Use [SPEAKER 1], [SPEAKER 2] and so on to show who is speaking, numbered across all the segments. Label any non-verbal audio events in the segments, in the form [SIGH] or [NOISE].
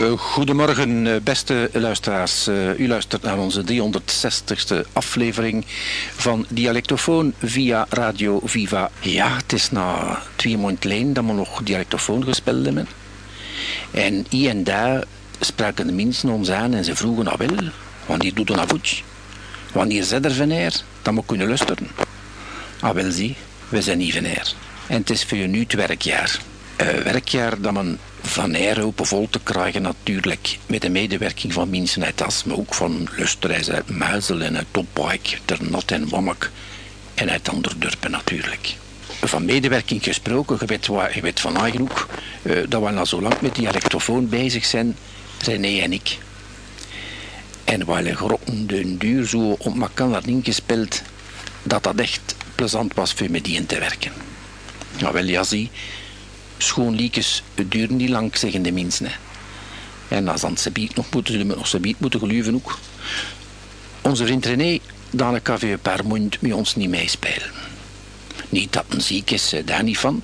[SPEAKER 1] Uh, goedemorgen, uh, beste luisteraars. Uh, u luistert naar onze 360ste aflevering van Dialectofoon via Radio Viva. Ja, het is na twee maanden geleden dat we nog Dialectofoon gespeeld hebben. En hier en daar spraken de mensen ons aan en ze vroegen, nou wel, wanneer doet dat goed? Wanneer zet er van dat we kunnen luisteren? Ah wel zie, we zijn niet van En het is voor je nu het werkjaar. Uh, werkjaar dat men van open vol te krijgen natuurlijk met de medewerking van mensen uit As, ook van Lusterijs uit Muizel en uit Topwijk, Ternat en Wammek en uit andere dorpen natuurlijk. Van medewerking gesproken, je weet, weet van ook, uh, dat we al zo lang met die elektrofoon bezig zijn, René en ik. En we grotten de duur zo op elkaar ingespeeld, dat dat echt plezant was voor met die te werken. Ja, wel ja, zie, schoonliekes duren niet lang, zeggen de mensen. En als dan Sebiet nog moeten, zullen we nog Sebiet moeten geluven ook. Onze vriend René, dan kan een paar maanden met ons niet meespelen. Niet dat een ziek is, daar niet van.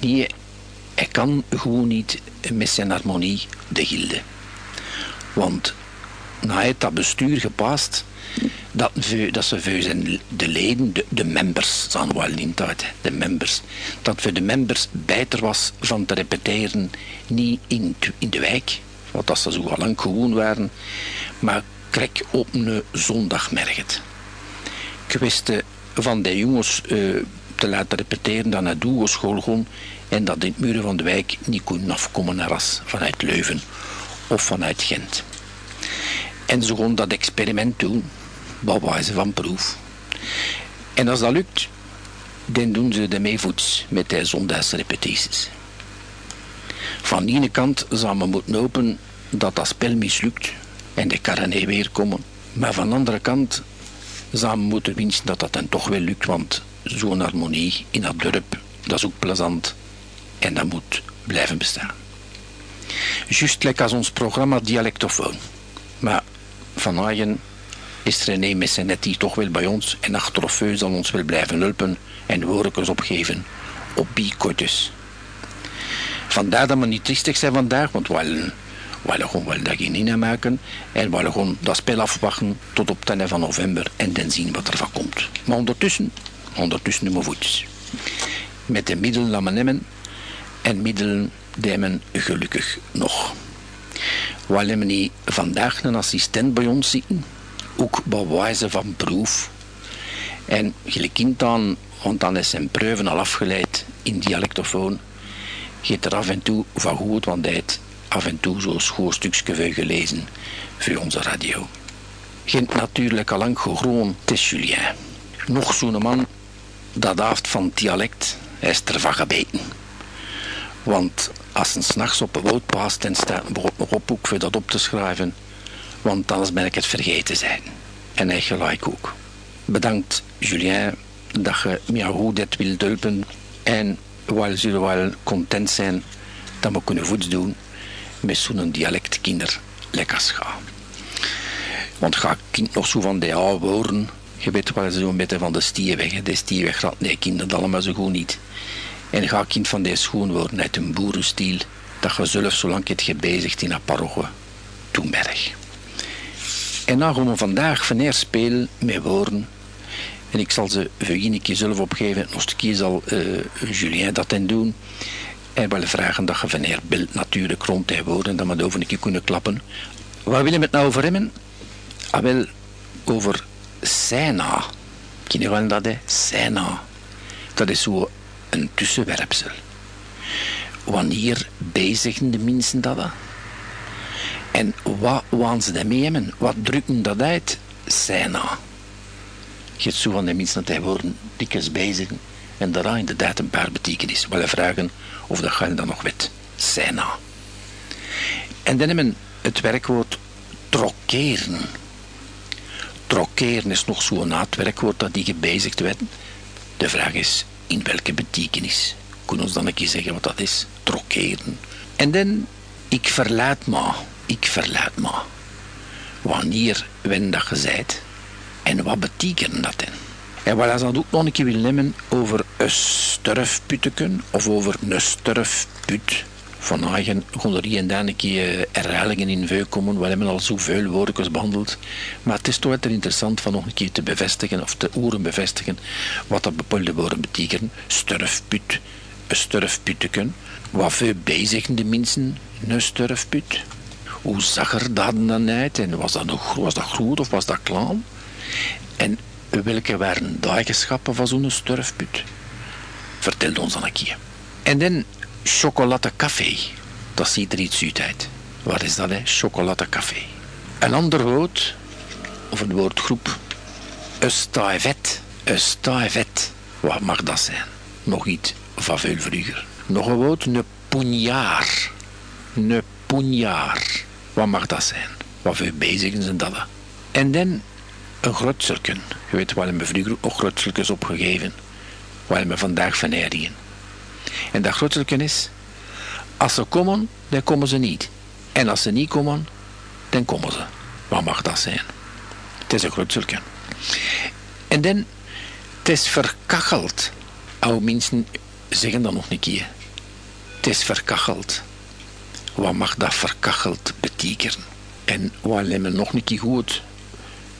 [SPEAKER 1] Nee, hij kan gewoon niet met zijn harmonie de gilde. Want na het dat bestuur gepast, dat, ze voor zijn, de leden, de, de members, zijn wel niet uit, de members, dat voor de members beter was van te repeteren, niet in, in de wijk, want dat ze zo al lang gewoon waren, maar krek op een zondagmerget. Ik wist eh, van de jongens uh, te laten repeteren dat naar Doe school gaan en dat in het muren van de wijk niet kon afkomen naar Ras vanuit Leuven of vanuit Gent. En ze gaan dat experiment doen wat wijze van proef. En als dat lukt, dan doen ze de meevoets met de zondagsrepetities. Van de ene kant zou men moeten hopen dat dat spel mislukt en de karren weer komen. Maar van de andere kant zou men moeten wensen dat dat dan toch wel lukt, want zo'n harmonie in dat dorp, dat is ook plezant en dat moet blijven bestaan. Juist lekker als ons programma Dialectofoon. Maar van is René Messenetti toch wel bij ons en achterofeu zal ons wel blijven helpen en woordjes opgeven op biekotjes. Vandaar dat we niet triestig zijn vandaag, want we willen, we gewoon wel dat in maken en we willen gewoon dat spel afwachten tot op 10 van november en dan zien wat er van komt. Maar ondertussen, ondertussen doen we voets. Met de middelen dat we nemen en middelen die gelukkig nog. We hebben niet vandaag een assistent bij ons zitten ook bij wijze van proef. En gelijk kind dan, want dan is zijn proeven al afgeleid in dialectofoon, gaat er af en toe van goed, want hij heeft af en toe zo'n schoorstukje gelezen voor onze radio. Gent natuurlijk al lang gegroen, het Julien. Nog zo'n man, dat heeft van dialect, hij is ervan gebeten. Want als een s'nachts op een woud paast en staat een op ook voor dat op te schrijven, want anders ben ik het vergeten zijn. En hij gelijk ook. Bedankt Julien dat je mij goed dit wilt helpen en we zullen wel content zijn dat we kunnen voets doen met zo'n dialect kinder lekker gaan. Want ga kind nog zo van de oude woorden, je weet wel zo'n beetje van de stierweg, de stierweg gaat nee kinderen allemaal zo goed niet. En ga kind van deze schoon worden uit een boerenstiel, dat je zelf zolang je het gebezigd in een parochie, Toenberg. En dan gaan we vandaag van spelen met woorden. En ik zal ze een keer zelf opgeven. Keer zal uh, Julien dat doen. En wel vragen dat je van beeld natuurlijk rond die woorden, dat we over een keer kunnen klappen. Waar willen we het nou over hebben? Ah, wel, over Sena. Ken je wel dat, hè? Sena. Dat is zo een tussenwerpsel. Wanneer bezigen de mensen dat? En wat waan ze daarmee hebben? Wat drukken dat uit? Sena. Je hebt zo van de mensen worden dikwijls bezig. En daarna inderdaad een paar betekenis. Wel vragen of dat ga je dan nog weet. Sena. En dan hebben we het werkwoord trokkeren. Trokkeren is nog zo'n werkwoord dat die gebezigd werd. De vraag is, in welke betekenis? Kunnen ons dan een keer zeggen wat dat is? Trokkeren. En dan, ik verlaat me ik verlaat me. Wanneer wen dat gezegd en wat betekent dat dan? En wat als dat ook nog een keer wil nemen over een sturfputteken of over een sturfput Van eigen kon er hier en daar een keer herhalingen in vuil komen. We hebben al zoveel woordjes behandeld. Maar het is toch wel interessant van nog een keer te bevestigen of te oren bevestigen wat dat bepaalde woorden betekenen. Sturfput, een sturfputteken. Wat veel bezigden de mensen, een sturfput. Hoe zag er dat dan uit? En was dat, nog, dat groot of was dat klein? En welke waren de eigenschappen van zo'n sturfput? Vertel ons dan een keer. En dan chocoladecafé. Dat ziet er iets uit. Wat is dat, hè? Chocoladecafé. Een ander woord, of een woordgroep, een staavet. Wat mag dat zijn? Nog iets van veel vroeger. Nog een woord, een poenjaar. Een poenjaar. Wat mag dat zijn? Wat veel bezig zijn dat? En dan een grutselken. Je weet waar we vroeger ook grutselkens opgegeven. Waar we vandaag van. En dat grutselken is, als ze komen, dan komen ze niet. En als ze niet komen, dan komen ze. Wat mag dat zijn? Het is een grutselken. En dan, het is verkacheld. Oude mensen zeggen dat nog een keer. Het is verkacheld. Wat mag dat verkacheld betekenen? En wat we nog een keer goed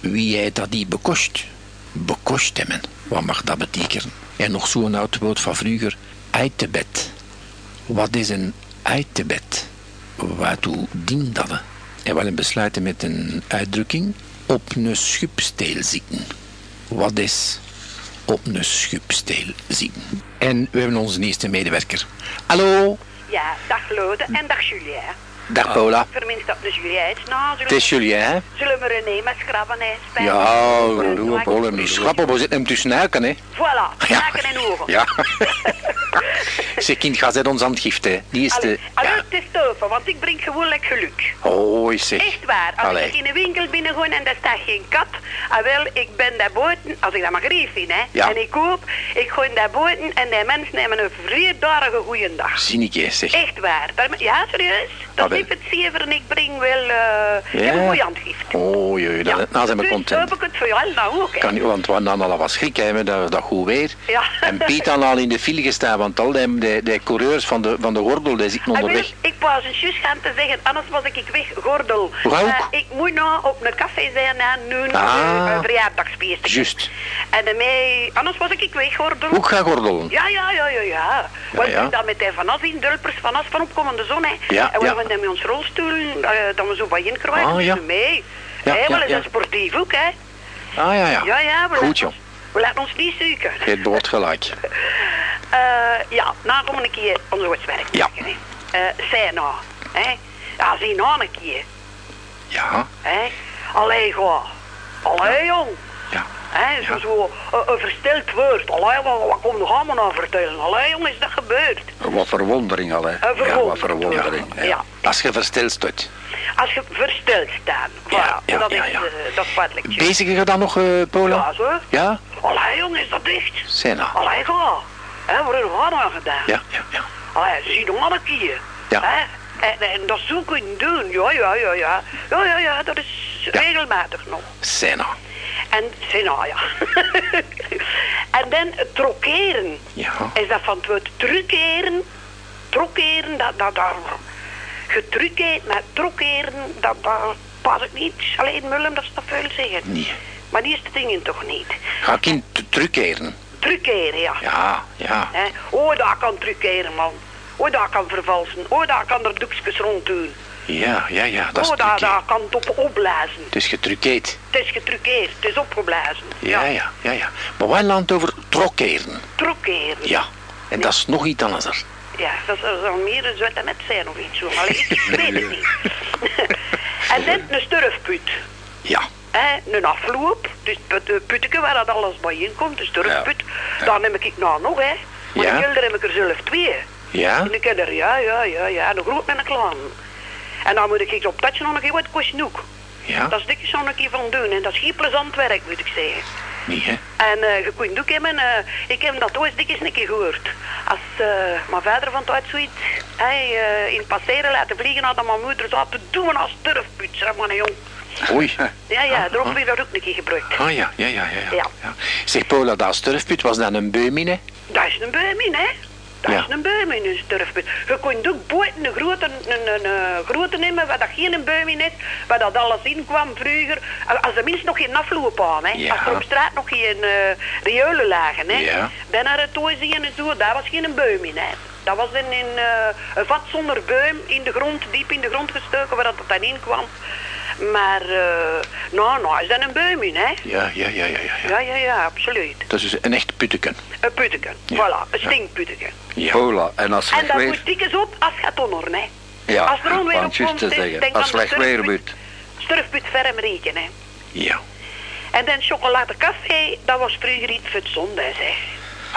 [SPEAKER 1] wie hij dat die bekost. Bekost hebben. Wat mag dat betekenen? En nog zo'n oud woord van vroeger. Eitebed. Wat is een eitebed? Waartoe dient dat? En we besluiten met een uitdrukking. Op een schupsteel zitten. Wat is op een schupsteel zitten? En we hebben onze eerste medewerker. Hallo?
[SPEAKER 2] Ja, dag Lode en dag Julien.
[SPEAKER 1] Dag Paula.
[SPEAKER 2] Verminst op de Julien. Nou,
[SPEAKER 1] Het is Julien, hè?
[SPEAKER 2] Zullen we René met schrappen hè? Spijt.
[SPEAKER 1] Ja, we doen
[SPEAKER 2] doe
[SPEAKER 1] op alle
[SPEAKER 2] ik-
[SPEAKER 1] schappen, we zitten hem tussen huiken, hè?
[SPEAKER 2] Voilà, [LAUGHS]
[SPEAKER 1] Ja.
[SPEAKER 2] zaken en ogen.
[SPEAKER 1] Ja. [LAUGHS] Zeg, kind, ga zet ons aan het gift, hè? Die is
[SPEAKER 2] Allee,
[SPEAKER 1] de...
[SPEAKER 2] allee,
[SPEAKER 1] Ja.
[SPEAKER 2] het is toven, want ik breng gewoon lekker geluk.
[SPEAKER 1] Oh, zeg.
[SPEAKER 2] Echt waar. Als
[SPEAKER 1] Allee.
[SPEAKER 2] ik in een winkel binnen ga en daar staat geen kat, ah wel, ik ben daar buiten, als ik dat grief vind, hè.
[SPEAKER 1] Ja.
[SPEAKER 2] En ik koop, ik ga daar buiten en die mensen nemen een vierdalige goeie dag.
[SPEAKER 1] Zinnetje, zeg.
[SPEAKER 2] Echt waar. Ja, serieus. Dat
[SPEAKER 1] Ah,
[SPEAKER 2] is het zeven en ik breng wel eh
[SPEAKER 1] Ja.
[SPEAKER 2] een goede handgift.
[SPEAKER 1] Oh, jee, dat, nou zijn we
[SPEAKER 2] dus
[SPEAKER 1] content.
[SPEAKER 2] hoop ik het voor jou nou ook, hè.
[SPEAKER 1] Kan niet, want we hadden al wat schrik dat, dat goed weer.
[SPEAKER 2] Ja.
[SPEAKER 1] En Piet had al in de file gestaan, want al die, die, die coureurs van de, van de gordel, die zitten
[SPEAKER 2] Ah,
[SPEAKER 1] onderweg.
[SPEAKER 2] ik was een zus gaan te zeggen, anders was ik weg, gordel. Eh, ik moet nou op een café zijn en nu
[SPEAKER 1] Ah.
[SPEAKER 2] een, een verjaardagsfeest.
[SPEAKER 1] Juist.
[SPEAKER 2] En daarmee, anders was ik weg, gordel.
[SPEAKER 1] Hoe gaat gordelen?
[SPEAKER 2] Ja, ja, ja, ja, ja. Want
[SPEAKER 1] ja.
[SPEAKER 2] ik dan met vanaf in dulpers vanaf van opkomende zon, hè.
[SPEAKER 1] Ja,
[SPEAKER 2] en we
[SPEAKER 1] ja.
[SPEAKER 2] hebben dan met ons rolstoel, eh, dat we zo bij in krijgen,
[SPEAKER 1] Ah, ja.
[SPEAKER 2] mee.
[SPEAKER 1] Ja, ja,
[SPEAKER 2] wel
[SPEAKER 1] ja.
[SPEAKER 2] een sportief ook, hè.
[SPEAKER 1] Ah, ja, ja.
[SPEAKER 2] Ja, ja, we
[SPEAKER 1] Goed, joh.
[SPEAKER 2] we laten ons niet zoeken.
[SPEAKER 1] Het woord gelijk. [LAUGHS]
[SPEAKER 2] Eh, ja, nou kom een keer onze werk
[SPEAKER 1] Ja.
[SPEAKER 2] zij nou, hè. Ja, zie nou een keer,
[SPEAKER 1] Ja,
[SPEAKER 2] hè. Allee, ga. Allee, jong.
[SPEAKER 1] ja.
[SPEAKER 2] Hè, zo, zo een, een versteld woord. Allee, wat, wat komt er allemaal nou vertellen? Allee, jong, is dat gebeurd?
[SPEAKER 3] Wat verwondering al, hè? Ja, wat
[SPEAKER 2] verwondering. Ja.
[SPEAKER 3] Ja.
[SPEAKER 2] ja.
[SPEAKER 1] Als je versteld staat.
[SPEAKER 2] Als je versteld staat. Voilà,
[SPEAKER 1] Ja, ja,
[SPEAKER 2] dat,
[SPEAKER 1] ja,
[SPEAKER 2] is,
[SPEAKER 1] ja.
[SPEAKER 2] eh, dat feitelijk.
[SPEAKER 1] Bezig je dan nog, eh Paula?
[SPEAKER 2] Ja, zo.
[SPEAKER 1] Ja?
[SPEAKER 2] Allee, jong, is dat dicht?
[SPEAKER 1] Zijn nou.
[SPEAKER 2] Allee, ga. Hè, wat hebben we nou gedaan?
[SPEAKER 1] Ja, ja, ja.
[SPEAKER 2] Allee, zie nog een keer.
[SPEAKER 1] Ja.
[SPEAKER 2] Hè? En, en dat zo kunnen doen. Ja, ja, ja, ja. Ja, ja, ja, dat is
[SPEAKER 1] Ja.
[SPEAKER 2] regelmatig nog.
[SPEAKER 1] Zijn nou.
[SPEAKER 2] En, zie nou ja. [LAUGHS] en dan het trokkeren.
[SPEAKER 1] Ja.
[SPEAKER 2] Is dat van het woord truckeren? Trokkeren, dat, dat, dat, getruckeerd, maar trokkeren, dat, dat pas ik niet. Alleen Mullen, dat is toch veel zeggen.
[SPEAKER 1] Nee.
[SPEAKER 2] Maar die is de dingen toch niet.
[SPEAKER 1] Ga kind t- terugkeren.
[SPEAKER 2] Truckeren, ja.
[SPEAKER 1] Ja, ja.
[SPEAKER 2] Hè? Oh, daar kan truckeren, man. Oh, daar kan vervalsen. Oh, daar kan er doekjes rond doen.
[SPEAKER 1] Ja, ja, ja. Dat is
[SPEAKER 2] oh, daar, daar kan het op opblazen.
[SPEAKER 1] Het is getruckeerd.
[SPEAKER 2] Het is getruckeerd, het is opgeblazen.
[SPEAKER 1] Ja, ja, ja, ja. Maar wij laten het over trokkeren.
[SPEAKER 2] Trokkeren.
[SPEAKER 1] Ja. En dat is nog iets anders.
[SPEAKER 2] Ja, dat zal meer een zwette met zijn of iets zo. Maar ik [LAUGHS] weet het niet. [LAUGHS] en dan een sturfput.
[SPEAKER 1] Ja.
[SPEAKER 2] Hè, een afloop, dus het put, putteke waar dat alles bij in komt, de sturfput. Dan neem ik nou nog, hè. Maar
[SPEAKER 1] Ja.
[SPEAKER 2] de heb ik er zelf twee.
[SPEAKER 1] Ja?
[SPEAKER 2] In de kelder, ja, ja, ja, ja. Een groot en een klein. En dan moet ik op dat nog een keer wat ook.
[SPEAKER 1] Ja?
[SPEAKER 2] Dat is dik zo'n een keer van doen. En dat is geen plezant werk, moet ik zeggen.
[SPEAKER 1] Niet, hè?
[SPEAKER 2] En eh, je kunt ook hebben, eh, ik heb dat ooit dikwijls een keer gehoord. Als eh, mijn vader van thuis zoiets hij, in passeren laten vliegen had, dat mijn moeder zat te doen als turfput, zeg maar, jong.
[SPEAKER 1] Oei. [LAUGHS]
[SPEAKER 2] Ja, ja, daarom heb ik dat ook een keer gebruikt.
[SPEAKER 1] Ah ja, ja, ja, ja.
[SPEAKER 2] Ja.
[SPEAKER 1] ja. Zeg Paula, dat sturfput was dan een beum in, hè?
[SPEAKER 2] Dat is een beum in, hè? Dat
[SPEAKER 1] Ja.
[SPEAKER 2] is een boom in een sturfput. Je kunt ook buiten een grote, een, een, een grote nemen waar dat geen boom in is, waar dat alles in kwam vroeger. Als de mensen nog geen afloop.
[SPEAKER 1] Ja.
[SPEAKER 2] Als er op straat nog geen uh, riolen lagen, hè.
[SPEAKER 1] Ja.
[SPEAKER 2] Dan naar het tooi zien en zo, daar was geen boom in, hè. Dat was in, in eh, een vat zonder boom in de grond, diep in de grond gestoken, waar dat dan in kwam. Maar, eh nou, nou is dat een boom in, hè.
[SPEAKER 1] Ja, ja, ja, ja, ja. ja.
[SPEAKER 2] Ja, ja, absoluut.
[SPEAKER 1] Dat is dus een echt putteken.
[SPEAKER 2] Een putteken,
[SPEAKER 1] Ja.
[SPEAKER 2] voilà, een stinkputteken.
[SPEAKER 1] Ja.
[SPEAKER 3] Hola, en als
[SPEAKER 2] En dat
[SPEAKER 3] weer...
[SPEAKER 2] moet dikjes op als het gaat hè.
[SPEAKER 3] Ja,
[SPEAKER 2] als er onweer
[SPEAKER 3] want
[SPEAKER 2] op
[SPEAKER 3] juist
[SPEAKER 2] komt,
[SPEAKER 3] te
[SPEAKER 2] is-
[SPEAKER 3] zeggen,
[SPEAKER 2] denk
[SPEAKER 3] als slecht weer wordt.
[SPEAKER 2] Sturfput ferm reken, hè.
[SPEAKER 1] Ja.
[SPEAKER 2] En dan chocoladecafé, dat was vroeger iets voor het zondag, zeg.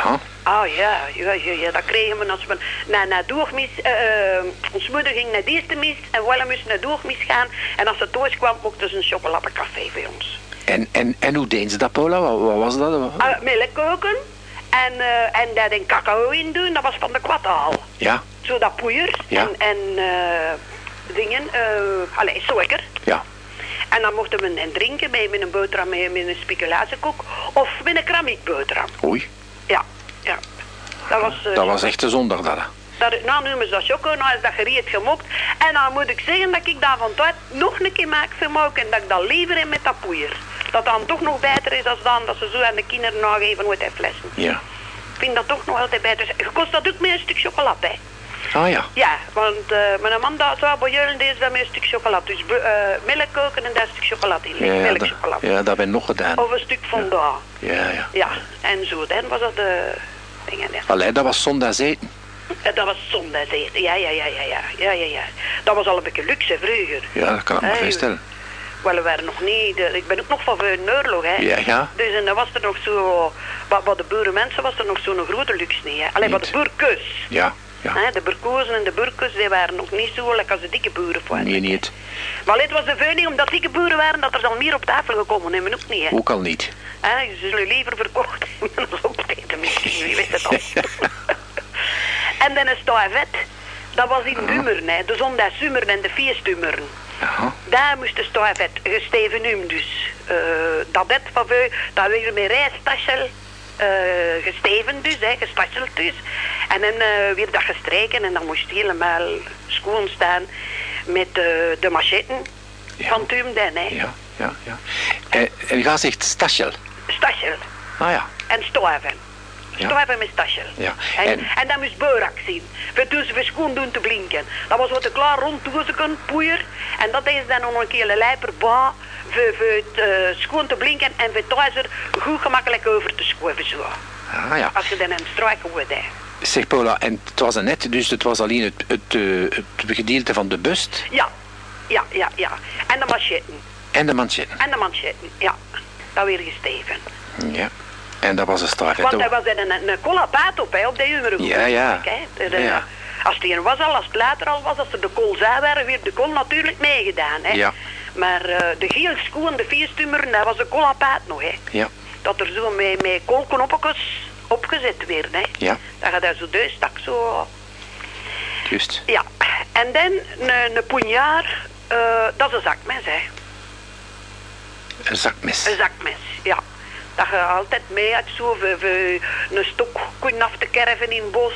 [SPEAKER 1] Huh?
[SPEAKER 2] Ah ja, ja, ja, ja, dat kregen we als we naar, naar doormis, eh, eh, ons moeder ging naar de mis en Willem moest naar doormis gaan. En als ze thuis kwam, mochten ze een chocoladecafé bij ons.
[SPEAKER 1] En, en, en hoe deed ze dat, Paula? Wat, wat was dat?
[SPEAKER 2] Uh, melk koken en, eh, en daar een cacao in doen, dat was van de kwattaal.
[SPEAKER 1] Ja,
[SPEAKER 2] Zo dat poeier
[SPEAKER 1] Ja.
[SPEAKER 2] en, en eh, dingen, eh allee, suiker.
[SPEAKER 1] ja.
[SPEAKER 2] En dan mochten we een drinken met, met een boterham, met, met een speculatiekoek of met een kramiekboterham.
[SPEAKER 1] Oei,
[SPEAKER 2] Ja, ja. Dat was, eh,
[SPEAKER 1] dat was echt de zondag dat. hè.
[SPEAKER 2] dat, nou noemen ze dat choco, nou is dat gereed gemokt. En dan moet ik zeggen dat ik daar van tijd nog een keer maak vermogen en dat ik dat liever in met dat poeier. Dat dan toch nog beter is als dan dat ze zo aan de kinderen nageven met die flessen.
[SPEAKER 1] Ja.
[SPEAKER 2] Ik vind dat toch nog altijd beter. Je kost dat ook met een stuk chocolade, hè.
[SPEAKER 1] Ah ja.
[SPEAKER 2] Ja, want eh, mijn zou bij jullie deze dat met een stuk chocolade. Dus eh melk koken en daar een stuk chocolade in.
[SPEAKER 1] Ja, ja,
[SPEAKER 2] Melkchocolade.
[SPEAKER 1] ja, dat we nog gedaan.
[SPEAKER 2] Of een stuk fondant.
[SPEAKER 1] Ja, ja.
[SPEAKER 2] Ja, en zo. Dan was dat de dingen. Ja.
[SPEAKER 1] Allee, dat was zondags eten.
[SPEAKER 2] Eh, [LAUGHS] Dat was zondagseten. Ja, ja, ja, ja, ja, ja, ja, ja. Dat was al een beetje luxe vroeger.
[SPEAKER 1] Ja, dat kan ik me
[SPEAKER 2] Hey,
[SPEAKER 1] voorstellen.
[SPEAKER 2] Wel, we waren nog niet... de- ik ben ook nog van een oorlog, hè.
[SPEAKER 1] Ja, ja.
[SPEAKER 2] Dus en dan was er nog zo... Wat, wat de boerenmensen was er nog zo'n grote luxe niet, hè. Alleen wat de boerkus.
[SPEAKER 1] Ja, ja.
[SPEAKER 2] De burkozen en de burkus, die waren nog niet zo lekker als de dikke boeren. waren.
[SPEAKER 1] Nee, niet.
[SPEAKER 2] Maar het was de veuning, omdat dikke boeren waren, dat er dan meer op tafel gekomen hebben. Ook niet, hè.
[SPEAKER 1] Ook al niet.
[SPEAKER 2] Hè, ze zullen liever verkocht [LAUGHS] hebben dan opeten misschien, wie weet het al. [LAUGHS] en dan een stavet. Dat was in Dummeren, hè. de zondagsumeren en de feestummeren.
[SPEAKER 1] Aha.
[SPEAKER 2] Daar moest de stavet gesteven um dus. Eh, dat het van dat weer met rijstassel eh gesteven dus, hè, dus. En dan eh weer dat gestreken en dan moest helemaal schoon staan met eh, de machetten
[SPEAKER 1] Ja.
[SPEAKER 2] van Tum den, hè.
[SPEAKER 1] Ja, ja, ja. En, en ga zegt stachel.
[SPEAKER 2] Stassel.
[SPEAKER 1] Ah ja.
[SPEAKER 2] En stoven.
[SPEAKER 1] Ja.
[SPEAKER 2] Met stachel.
[SPEAKER 1] Ja.
[SPEAKER 2] En,
[SPEAKER 1] En-
[SPEAKER 2] dan moest beurak zien. Voor toen ze voor schoon doen te blinken. Dat was wat te klaar rond poeier. En dat is dan nog een keer een lijper ba. Voor, voor het eh, schoon te blinken en voor thuis er goed gemakkelijk over te schuiven zo.
[SPEAKER 1] Ah ja.
[SPEAKER 2] Als je dan een strijken wordt, hè.
[SPEAKER 1] Zeg Paula, en het was er net, dus het was alleen het, het, eh, het gedeelte van de bust
[SPEAKER 2] Ja, ja, ja, ja. En de machetten.
[SPEAKER 1] en de manchetten.
[SPEAKER 2] En de manchetten, ja. Dat weer gesteven.
[SPEAKER 1] Ja. En dat was een start.
[SPEAKER 2] Want er was een, een collapaat op, hè, op de jongere
[SPEAKER 1] Ja, ja.
[SPEAKER 2] Hè. De-
[SPEAKER 1] Ja.
[SPEAKER 2] Als die er was al, als het later al was, als er de kool zou waren, werd de kool natuurlijk meegedaan. Hè.
[SPEAKER 1] Ja.
[SPEAKER 2] Maar eh, de geelskoe en de feestummer, dat was de collapaat nog. Hè.
[SPEAKER 1] Ja.
[SPEAKER 2] Dat er zo met, met koolknopjes opgezet werden. Hè.
[SPEAKER 1] Ja.
[SPEAKER 2] Dat je daar zo deus stak, zo...
[SPEAKER 1] Juist.
[SPEAKER 2] Ja. En dan een, een poenjaar, eh, dat is een zakmes, hè.
[SPEAKER 1] Een zakmes.
[SPEAKER 2] Een zakmes, ja. Dat je altijd mee had zo voor, voor een stok kunnen af te kerven in het bos.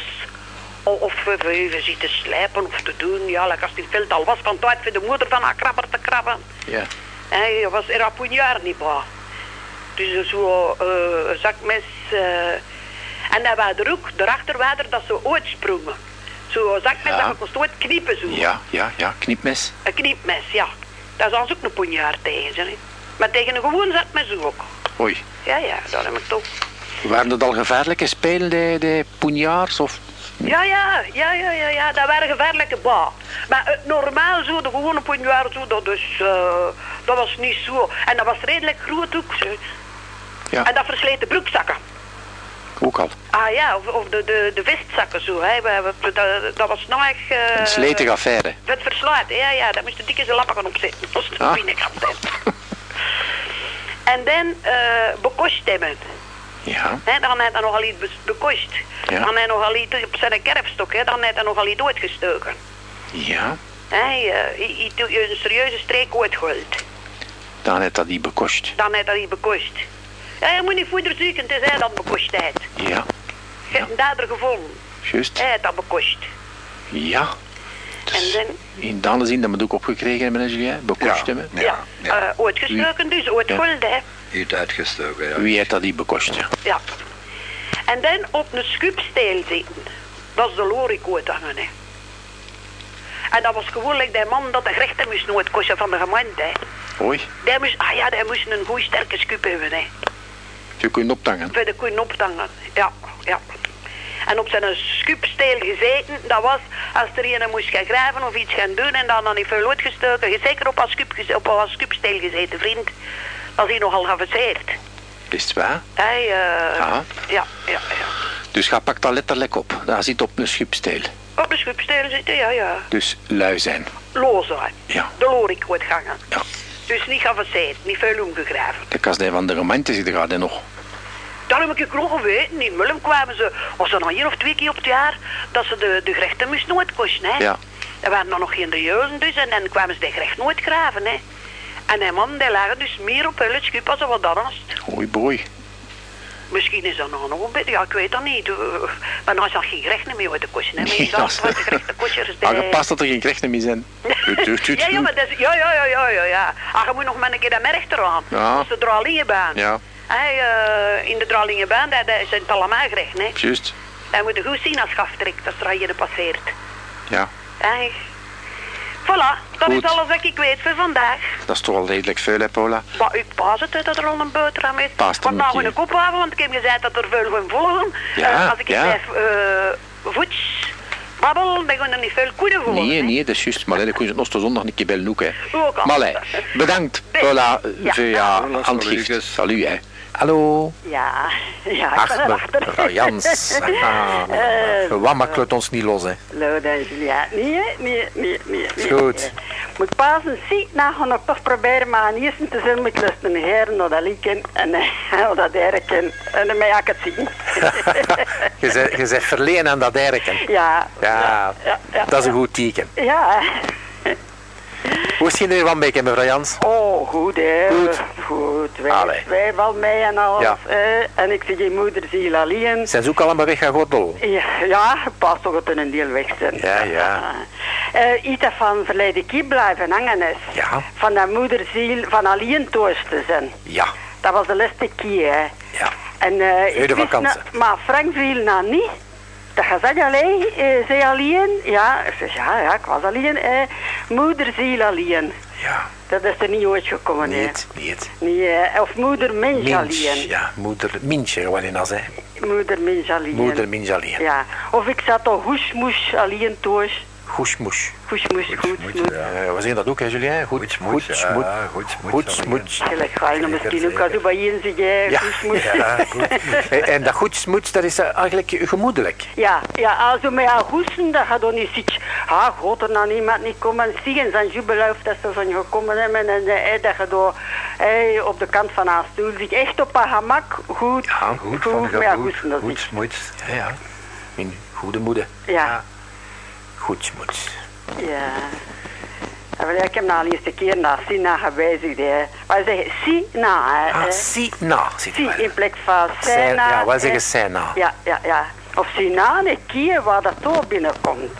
[SPEAKER 2] Of even zitten slijpen of te doen. Ja, like als het veld al was, van tijd voor de moeder van haar krabber te krabben.
[SPEAKER 1] Ja.
[SPEAKER 2] En je was er op een jaar niet bij. Dus zo eh, zakmes. eh, en dan waren er ook, daarachter waren er dat ze ooit sprongen. Zo'n zakmes,
[SPEAKER 1] Ja.
[SPEAKER 2] dat kost ooit kniepen zo.
[SPEAKER 1] Ja, ja, ja. Knipmes.
[SPEAKER 2] Een kniepmes, ja. Zijn ze ook een ponjaar tegen, zeg. Maar tegen een gewoon zakmes ook.
[SPEAKER 1] Oei.
[SPEAKER 2] Ja, ja, dat heb ik toch.
[SPEAKER 1] Waren dat al gevaarlijke spelen, de, de poenjaars? Of...
[SPEAKER 2] Ja, ja, ja, ja, ja, ja, dat waren gevaarlijke ba. Maar het normaal zo, de gewone ponjaar zo, dat, is, eh, dat was niet zo. En dat was redelijk groot ook, zo.
[SPEAKER 1] Ja,
[SPEAKER 2] En dat versleten broekzakken.
[SPEAKER 1] ook al.
[SPEAKER 2] Ah ja, of, of de, de, de vestzakken zo, hè. We, we- dat, dat was nog echt... eh,
[SPEAKER 1] Een sletige affaire.
[SPEAKER 2] Het verslaat, ja, ja, daar moesten dikke zijn lappen gaan opzetten. Dat was de
[SPEAKER 1] Ah.
[SPEAKER 2] binnenkant. hè. [LAUGHS] en dan eh bekost hebben.
[SPEAKER 1] Ja.
[SPEAKER 2] Dan heeft hij nogal iets bekost.
[SPEAKER 1] Ja.
[SPEAKER 2] Dan heeft hij nogal iets op zijn kerfstok, hè, dan heeft hij nogal iets uitgestoken.
[SPEAKER 1] Ja.
[SPEAKER 2] Eh, i- doe je een serieuze streek uitgehuld.
[SPEAKER 1] Dan heeft dat die bekost.
[SPEAKER 2] Dan heeft hij iets bekost. Ja, je moet niet voeder zoeken, het is hij dat bekost heeft.
[SPEAKER 1] Ja.
[SPEAKER 2] Je hebt een dader gevonden.
[SPEAKER 1] Juist.
[SPEAKER 2] Hij heeft dat bekost.
[SPEAKER 1] Ja.
[SPEAKER 2] En dan,
[SPEAKER 1] In dan zien dat we het ook opgekregen hebben, hè, Julien? Bekost
[SPEAKER 3] Ja.
[SPEAKER 1] hebben.
[SPEAKER 2] ja,
[SPEAKER 3] Ja, ja.
[SPEAKER 2] eh, ooit gestoken dus, ooit hè.
[SPEAKER 3] Iets uitgestoken, ja.
[SPEAKER 1] Wie heeft dat die bekost? Ja.
[SPEAKER 2] Ja. En dan op een schupsteel zitten. Dat is de lorikoot hangen, hè. En dat was gewoonlijk die man dat de gerechten moest nooit kosten van de gemeente, hè.
[SPEAKER 1] Oei,
[SPEAKER 2] Die moest, ah ja, die moest een goede sterke scup hebben, hè.
[SPEAKER 1] je kunt optangen.
[SPEAKER 2] Voor de koeien optangen. Ja, ja. En op zijn schupsteel gezeten, dat was als er een moest gaan grijven of iets gaan doen en dan dan niet veel uitgestoken. Je zeker op een, schupsteel gezeten, vriend. Dat is hij nogal geavanceerd.
[SPEAKER 1] Is het waar?
[SPEAKER 2] Hij, eh,
[SPEAKER 1] Ja.
[SPEAKER 2] ja, ja, ja.
[SPEAKER 1] Dus ga pak dat letterlijk op. Daar zit op een schipsteel.
[SPEAKER 2] Op de schupsteel zitten, ja, ja.
[SPEAKER 1] Dus lui zijn.
[SPEAKER 2] Loos zijn.
[SPEAKER 1] Ja.
[SPEAKER 2] De lorik wordt gangen.
[SPEAKER 1] Ja.
[SPEAKER 2] Dus niet geavanceerd, niet veel omgegraven.
[SPEAKER 1] Als die van de gemeente zit, gaat hij nog.
[SPEAKER 2] Dat heb ik nog geweten. In Mullen kwamen ze, was dat nog één of twee keer op het jaar, dat ze de, de gerechten moesten nooit kosten, hè.
[SPEAKER 1] Ja.
[SPEAKER 2] Er waren dan nog geen riolen dus en dan kwamen ze de gerecht nooit graven, hè. En die man, die lagen dus meer op hun schip als wat anders.
[SPEAKER 1] Oei, boy.
[SPEAKER 2] Misschien is dat nog een beetje, ja, ik weet dat niet. Eh, Maar dan is dat geen gerecht meer uit de kosten, hè.
[SPEAKER 1] Nee, dat is-
[SPEAKER 2] de kostjes. [LAUGHS]
[SPEAKER 1] Aangepast dat er geen krechten meer zijn. [LAUGHS]
[SPEAKER 2] Ja, ja, maar dat is, ja, ja, ja, ja, ja, ja. Ah, je moet nog maar een keer dat merk eraan.
[SPEAKER 1] Ja.
[SPEAKER 2] Dat is de Dralingenbaan.
[SPEAKER 1] Ja.
[SPEAKER 2] Hey, eh, in de Dralingenbaan, dat, dat is een talamaagrecht, hè.
[SPEAKER 1] Juist.
[SPEAKER 2] Dat moet je goed zien als je aftrekt, als er hier passeert.
[SPEAKER 1] Ja.
[SPEAKER 2] Hey. Voilà, dat
[SPEAKER 1] Goed.
[SPEAKER 2] is alles wat ik weet voor vandaag.
[SPEAKER 1] Dat is toch al redelijk veel, hè, Paula?
[SPEAKER 2] Maar ik paas het uit dat er al een boterham is.
[SPEAKER 1] Paast
[SPEAKER 2] Want nou
[SPEAKER 1] een
[SPEAKER 2] kop houden, want ik heb gezegd dat er veel gaan volgen.
[SPEAKER 1] Ja,
[SPEAKER 2] Eh, als ik
[SPEAKER 1] ja.
[SPEAKER 2] blijf eh voets babbel, dan gaan er niet veel koeien volgen.
[SPEAKER 1] Nee,
[SPEAKER 2] hè.
[SPEAKER 1] nee, dat is juist. Maar dan kun je het nog tot zondag een keer bellen ook, hè.
[SPEAKER 2] Ook al.
[SPEAKER 1] Maar bedankt. Paula,
[SPEAKER 2] Ja.
[SPEAKER 1] voor ja,
[SPEAKER 3] Hallo,
[SPEAKER 1] handgift.
[SPEAKER 3] salutjes.
[SPEAKER 1] Salut, hè. Hallo.
[SPEAKER 4] Ja, [LAUGHS] ja, ik
[SPEAKER 5] Ach,
[SPEAKER 4] ben erachter.
[SPEAKER 5] mevrouw Jans. Ah, [LAUGHS]
[SPEAKER 4] Eh,
[SPEAKER 5] ons niet los, hè.
[SPEAKER 4] Hallo, dat is Julia. Nee, nee, nee, nee.
[SPEAKER 5] Is goed.
[SPEAKER 4] Moet Pasen zien, nou gaan ik toch proberen maar aan eerste te zijn met lusten heren, naar dat lieken en eh, [LAUGHS] dat derken. En dan ga ik het zien.
[SPEAKER 5] Je bent, bent verlenen aan dat derken.
[SPEAKER 4] ja,
[SPEAKER 5] Ja,
[SPEAKER 4] ja, ja,
[SPEAKER 5] dat is een goed teken.
[SPEAKER 4] Ja.
[SPEAKER 5] Hoe is het hier in Wanbeek, mevrouw Jans?
[SPEAKER 4] Oh, goed hè.
[SPEAKER 5] Goed.
[SPEAKER 4] Goed. Wij,
[SPEAKER 5] Allee.
[SPEAKER 4] wij wel mee en alles.
[SPEAKER 5] Ja.
[SPEAKER 4] hè. En ik zie je moeder ziel alleen.
[SPEAKER 5] Zijn ze ook allemaal weg aan Gordel?
[SPEAKER 4] Ja, ja, pas toch dat een deel weg zijn.
[SPEAKER 5] Ja, ja.
[SPEAKER 4] Eh, iets van verleden keer blijven hangen is.
[SPEAKER 5] Ja.
[SPEAKER 4] Van dat moederziel van alleen te zijn.
[SPEAKER 5] Ja.
[SPEAKER 4] Dat was de laatste keer, hè.
[SPEAKER 5] Ja.
[SPEAKER 4] En, eh, ik wist na- maar Frank viel nou niet. Dat je zegt alleen, eh, zij alleen. Ja, ik zeg, ja, ja, ik was alleen. Eh, moederziel alleen.
[SPEAKER 5] Ja.
[SPEAKER 4] Dat is er niet ooit gekomen, hè.
[SPEAKER 5] Niet, niet.
[SPEAKER 4] Nee, eh, of moeder mens alleen.
[SPEAKER 5] Ja, moeder Mintje gewoon in als, hè.
[SPEAKER 4] Moeder mens alleen.
[SPEAKER 5] Moeder Minch alleen.
[SPEAKER 4] Ja. Of ik zat al hoesmoes alleen thuis.
[SPEAKER 5] Goesmoes.
[SPEAKER 4] Hoesmoes.
[SPEAKER 3] ja.
[SPEAKER 5] Eh, we zien dat ook, hè, Julien? Goed, goed,
[SPEAKER 3] ja,
[SPEAKER 5] goed, goed, smoets.
[SPEAKER 4] Gelijk ga je
[SPEAKER 3] Zeker,
[SPEAKER 4] misschien ook als je bij je hè.
[SPEAKER 5] Ja, goed. En- [LAUGHS] En dat goed smoets, dat is eh, eigenlijk gemoedelijk.
[SPEAKER 4] Ja, ja, als je mij aan hoesten, dan gaat dan niet zitten. Ah, god, er nou niemand niet komen. Zie en zijn jubelhuif dat ze van gekomen hebben. En eh, dat je door eh, op de kant van haar stoel zit. Echt op haar gemak. Goed,
[SPEAKER 5] Ja,
[SPEAKER 3] Goed
[SPEAKER 4] goed, dat
[SPEAKER 3] goed
[SPEAKER 4] niet.
[SPEAKER 3] smoets.
[SPEAKER 5] Ja, ja. Mijn goede moeder.
[SPEAKER 4] Ja,
[SPEAKER 5] Goed smoets.
[SPEAKER 4] ja. Ja, wel, Ik heb nou de eerste keer naar Sina gewijzigd. hè. Wij zeggen Sina, hè.
[SPEAKER 5] Ah. Sina, zit
[SPEAKER 4] Si
[SPEAKER 5] er
[SPEAKER 4] in plek van Sena.
[SPEAKER 5] ja, wij zeggen Sena.
[SPEAKER 4] Ja, ja, ja. Of Sina, een keer waar dat door binnenkomt.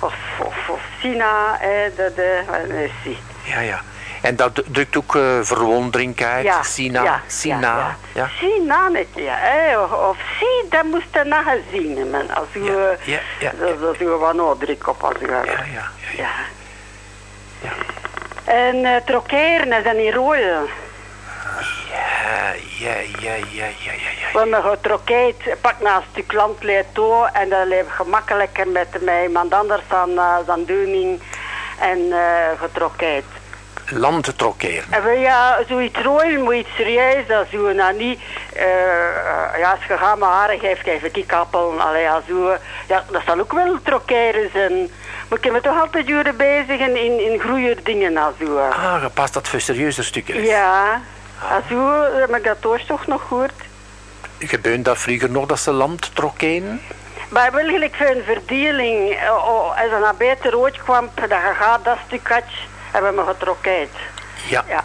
[SPEAKER 4] Of, of, of Sina, hè, de, de, nee, Si.
[SPEAKER 5] Ja, ja. En dat drukt ook eh, verwondering uit.
[SPEAKER 4] Ja,
[SPEAKER 5] Sina,
[SPEAKER 4] ja,
[SPEAKER 5] Sina.
[SPEAKER 4] Ja,
[SPEAKER 5] Ja.
[SPEAKER 4] ja. Sina keer, hè. Of, Si, dat moest je eens zien. Als u,
[SPEAKER 5] Ja,
[SPEAKER 4] eh,
[SPEAKER 5] ja, ja,
[SPEAKER 4] u wat nodig op als u
[SPEAKER 5] Ja, ja, ja.
[SPEAKER 4] Ja. En uh, trokkeren is dan in rooien.
[SPEAKER 5] Ja, ja, ja, ja, ja, ja, ja.
[SPEAKER 4] We hebben getrokkeerd, pak naar een stuk landleid toe en dat leeft gemakkelijker met, met iemand anders dan, uh, dan Deuning en uh.
[SPEAKER 5] Land trokkeren.
[SPEAKER 4] En we ja, zoiets rooien moet iets serieus, dat doen we nou niet. Uh, ja, als je haren geeft, even kikappelen, allee, ja, zo. Ja, dat zal ook wel trokkeren zijn. Maar ik ben toch altijd uren bezig in, in, in groeier dingen als zo.
[SPEAKER 5] Ah, gepast dat voor serieuze stukken is.
[SPEAKER 4] Ja, als zo heb ik dat toch nog gehoord.
[SPEAKER 5] Gebeurde dat vroeger nog dat ze land trokkeren?
[SPEAKER 4] Maar wel gelijk voor een verdeling, eh, oh, als er naar beter ooit kwam, dat je gaat dat stuk had, hebben we getrokkeerd.
[SPEAKER 5] Ja.
[SPEAKER 4] Ja.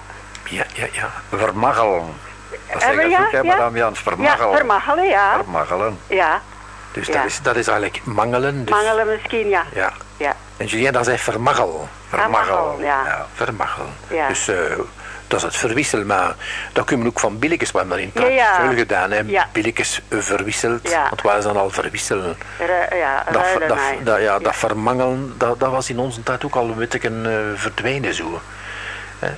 [SPEAKER 5] Ja, ja, ja.
[SPEAKER 3] Vermaggelen. Dat
[SPEAKER 4] Hebben
[SPEAKER 3] zeggen
[SPEAKER 4] we
[SPEAKER 3] ze
[SPEAKER 4] ja?
[SPEAKER 3] ook, hè,
[SPEAKER 4] Ja.
[SPEAKER 3] madame Jans. Vermaggelen.
[SPEAKER 4] Ja, vermaggelen, ja.
[SPEAKER 3] Vermaggelen.
[SPEAKER 4] Ja.
[SPEAKER 1] Dus dat, is, dat is eigenlijk mangelen. Dus,
[SPEAKER 4] Mangelen misschien, ja.
[SPEAKER 1] Ja.
[SPEAKER 4] Ja.
[SPEAKER 1] En Julien, dat is vermagel.
[SPEAKER 4] Vermagel, ja.
[SPEAKER 1] vermagel.
[SPEAKER 4] Ja.
[SPEAKER 1] Dus eh, dat is het verwisselen. Maar dat kunnen we ook van billetjes, wat we maar in het
[SPEAKER 4] Ja, ja.
[SPEAKER 1] gedaan hebben.
[SPEAKER 4] Ja.
[SPEAKER 1] Billetjes verwisseld. Want wij zijn al verwisselen.
[SPEAKER 4] Ja,
[SPEAKER 1] Dat, ja, dat vermangelen, dat, dat was in onze tijd ook al een beetje eh, verdwenen zo. Hè.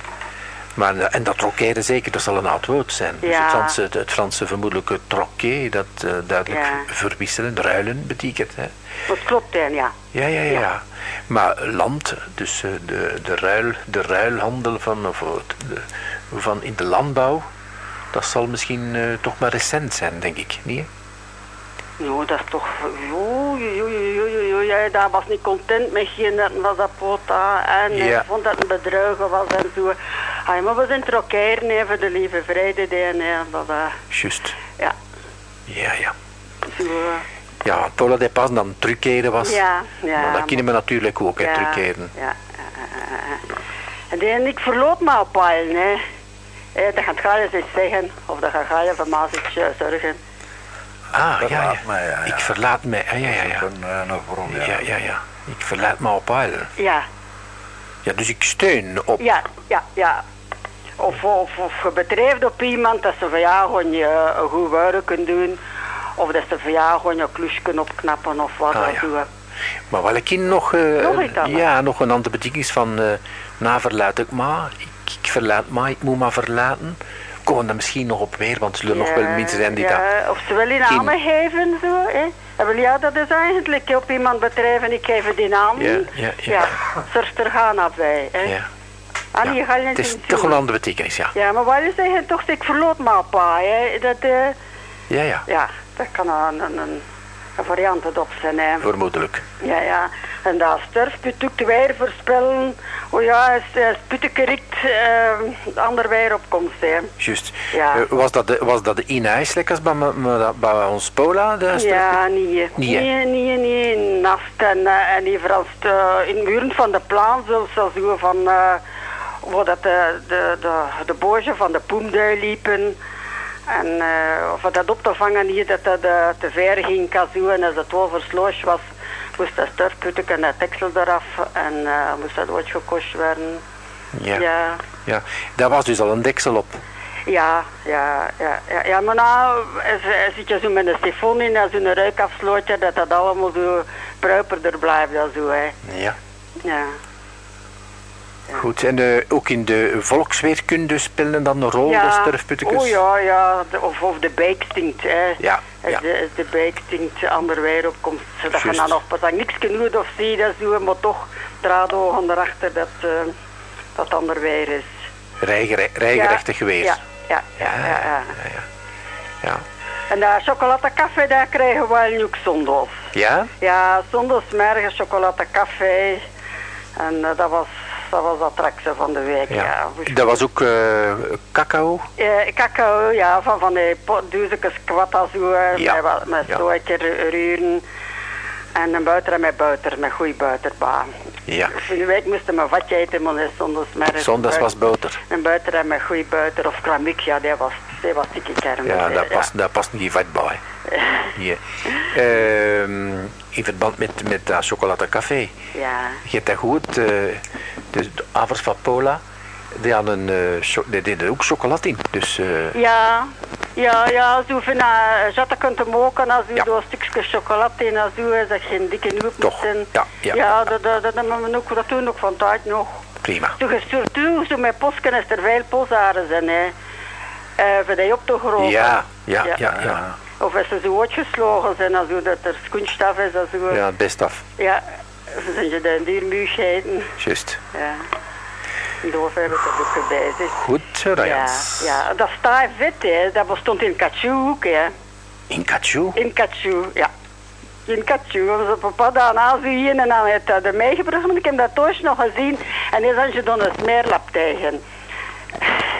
[SPEAKER 1] Maar, eh, en dat troqueren zeker, dat zal een oud woord zijn. Dus het, Franse, het, Franse vermoedelijke troquer, dat eh, duidelijk
[SPEAKER 4] Ja.
[SPEAKER 1] verwisselen, ruilen betekent. Hè.
[SPEAKER 4] Dat klopt, hè, ja.
[SPEAKER 1] Ja, ja, ja, ja. Maar land, dus eh, de, de, ruil, de ruilhandel van, of de, van in de landbouw, dat zal misschien eh, toch maar recent zijn, denk ik. Niet?
[SPEAKER 4] Nou, dat is toch... Oei, oei, oei, oei, Jij daar was niet content met geen dat was dat pota. En
[SPEAKER 1] Ja.
[SPEAKER 4] vond dat een bedruigen was en zo. Ah, maar we zijn trokkeren voor de lieve vrede. En, hè, dat, eh,
[SPEAKER 1] Juist.
[SPEAKER 4] ja,
[SPEAKER 1] Ja, ja.
[SPEAKER 4] zo... eh,
[SPEAKER 1] Ja, Tola de Pas dan truceren was.
[SPEAKER 4] Ja, ja.
[SPEAKER 1] Maar dat kennen we natuurlijk ook, hè,
[SPEAKER 4] ja. Ja, ja, ja, ja, ja. En ik verloot me op allen, hè. Eh, dat gaat Gaia eens zeggen, of dat gaat Gaia voor mij eens, eh, zorgen.
[SPEAKER 1] Ah, ja,
[SPEAKER 3] Verlaat
[SPEAKER 1] ja.
[SPEAKER 3] mij, ja, ja.
[SPEAKER 1] Ik verlaat mij. Ah, ja, ja, ja.
[SPEAKER 3] Een, eh, een ja.
[SPEAKER 1] Ja, ja, ja. Ik verlaat me op heil.
[SPEAKER 4] Ja,
[SPEAKER 1] Ja, dus ik steun op.
[SPEAKER 4] ja, ja, ja. Of, of, of je bedrijft op iemand dat ze van jou gewoon je een goed werk kunnen doen. Of dat ze van jou gewoon je klus kunnen opknappen of wat
[SPEAKER 1] Ah, ja.
[SPEAKER 4] doen.
[SPEAKER 1] Maar wel ik nog, eh,
[SPEAKER 4] Nog anders?
[SPEAKER 1] ja, nog een andere betekenis van eh na verlaat ik maar. Ik, ik verlaat maar, ik moet maar verlaten. Komen er misschien nog op weer, want er zullen nog wel mensen zijn die dat...
[SPEAKER 4] ja, Of ze willen namen geven, zo, hè. Wel, ja, dat is eigenlijk op iemand bedrijven, ik geef die naam.
[SPEAKER 1] Ja, ja, ja.
[SPEAKER 4] zuster gaan naar wij, hè.
[SPEAKER 1] Ja.
[SPEAKER 4] Annie,
[SPEAKER 1] ja.
[SPEAKER 4] je
[SPEAKER 1] Het is toch een andere betekenis, ja.
[SPEAKER 4] Ja, maar wat je zeggen toch, ik verloot maar pa, hè. Dat, eh,
[SPEAKER 1] Ja, ja,
[SPEAKER 4] ja, dat kan een, een, een, variant op zijn, hè.
[SPEAKER 1] vermoedelijk.
[SPEAKER 4] Ja, ja. En dat sterfput ook weer voorspellen. Oh ja, als uh, sputtekerikt, uh, ander weer opkomst, hè.
[SPEAKER 1] Juist.
[SPEAKER 4] Ja.
[SPEAKER 1] Eh, was, dat de, was dat de in huis lekkers bij, bij ons Pola? De
[SPEAKER 4] Ja, niet.
[SPEAKER 1] Niet, hè?
[SPEAKER 4] Nee, nee, nee. Naft en, eh, en even als het, eh, in de muren van de plaan, zelfs als zo van... waar dat de, de, de, de boosje van de poemdui liepen. En eh, of dat op te vangen hier, dat dat eh, te ver ging kazoo. En als het oversloos was, moest dat sterfputten en dat deksel eraf. En eh, moest dat ooit gekost worden.
[SPEAKER 1] Ja.
[SPEAKER 4] ja.
[SPEAKER 1] ja. Daar was dus al een deksel op.
[SPEAKER 4] Ja, ja, ja, ja, ja, maar nou zit je zo met een sifon in en zo'n ruikafslootje, dat dat allemaal zo pruiperder blijft dan zo, hè.
[SPEAKER 1] Ja.
[SPEAKER 4] Ja.
[SPEAKER 1] Goed, en eh, ook in de volksweerkunde spelen dan een rol, de sterfputtekes?
[SPEAKER 4] Oh ja, ja, de- of, of de beekstinkt, hè.
[SPEAKER 1] Ja, ja.
[SPEAKER 4] de, de beekstinkt ander weer opkomt, zodat je
[SPEAKER 1] Juist.
[SPEAKER 4] dan nog pas aan niks genoeg of zie, dat zo, maar toch draadogen erachter dat eh, dat ander weer is.
[SPEAKER 1] Rijgere- Rijgerechtig geweest.
[SPEAKER 4] Ja, ja, ja, ja. ja,
[SPEAKER 1] ja, ja.
[SPEAKER 4] En dat chocoladecafé, daar krijgen we wel ook zondags.
[SPEAKER 1] Ja?
[SPEAKER 4] Ja, zondags mergen chocoladecafé. En eh, dat was dat was de attractie van de week. Ja.
[SPEAKER 1] Ja. Dat was ook eh, cacao.
[SPEAKER 4] Eh, cacao, ja, van, van die zo, eh,
[SPEAKER 1] Ja,
[SPEAKER 4] met, met
[SPEAKER 1] ja.
[SPEAKER 4] stootje ruren. En een buiter met buiter, met goede buiterbaan.
[SPEAKER 1] Ja.
[SPEAKER 4] Van de week moesten we vatje eten, maar zondags mergen.
[SPEAKER 1] Zondags was boter.
[SPEAKER 4] Een buiter met goede buiter, of kramik, ja, die was, was.
[SPEAKER 1] Ja, daar
[SPEAKER 4] eh,
[SPEAKER 1] past, daar past niet vet bij. Ja. Ehm, in verband met, met dat chocoladecafé.
[SPEAKER 4] Ja.
[SPEAKER 1] Je hebt dat goed. eh, de, avers van Pola, die, hadden, cho- die deden ook chocolade in. Dus eh,
[SPEAKER 4] Ja, ja, ja, zo van uh, zaten kunt moken als u
[SPEAKER 1] Ja.
[SPEAKER 4] door een stukje chocolade in als u dat geen dikke noep
[SPEAKER 1] Toch,
[SPEAKER 4] zijn.
[SPEAKER 1] ja, ja.
[SPEAKER 4] ja dat, dat, dat, hebben we ook, dat doen we ook van tijd nog.
[SPEAKER 1] prima.
[SPEAKER 4] Zo gestuurd toe, zo met postken is er veel postaren zijn, hè. Voor die op te groven.
[SPEAKER 1] Ja, ja, ja,
[SPEAKER 4] Ja. Of als ze zo uitgeslagen zijn, als dat er schoenstaf is, als u...
[SPEAKER 1] Ja, het best af.
[SPEAKER 4] Ja, dan zijn je de diermuugheden.
[SPEAKER 1] Juist.
[SPEAKER 4] Ja. Doof hebben we er ook bij zit.
[SPEAKER 1] Goed,
[SPEAKER 4] Ja,
[SPEAKER 1] Rajans.
[SPEAKER 4] ja, dat staat vet, hè. Dat bestond in Kachu ook, hè.
[SPEAKER 1] In Kachu?
[SPEAKER 4] In Kachu, ja. In Kachu. Onze papa daarna zien en dan heeft dat meegebracht. Want ik heb dat thuis nog gezien. En dan zijn ze dan een smeerlap tegen.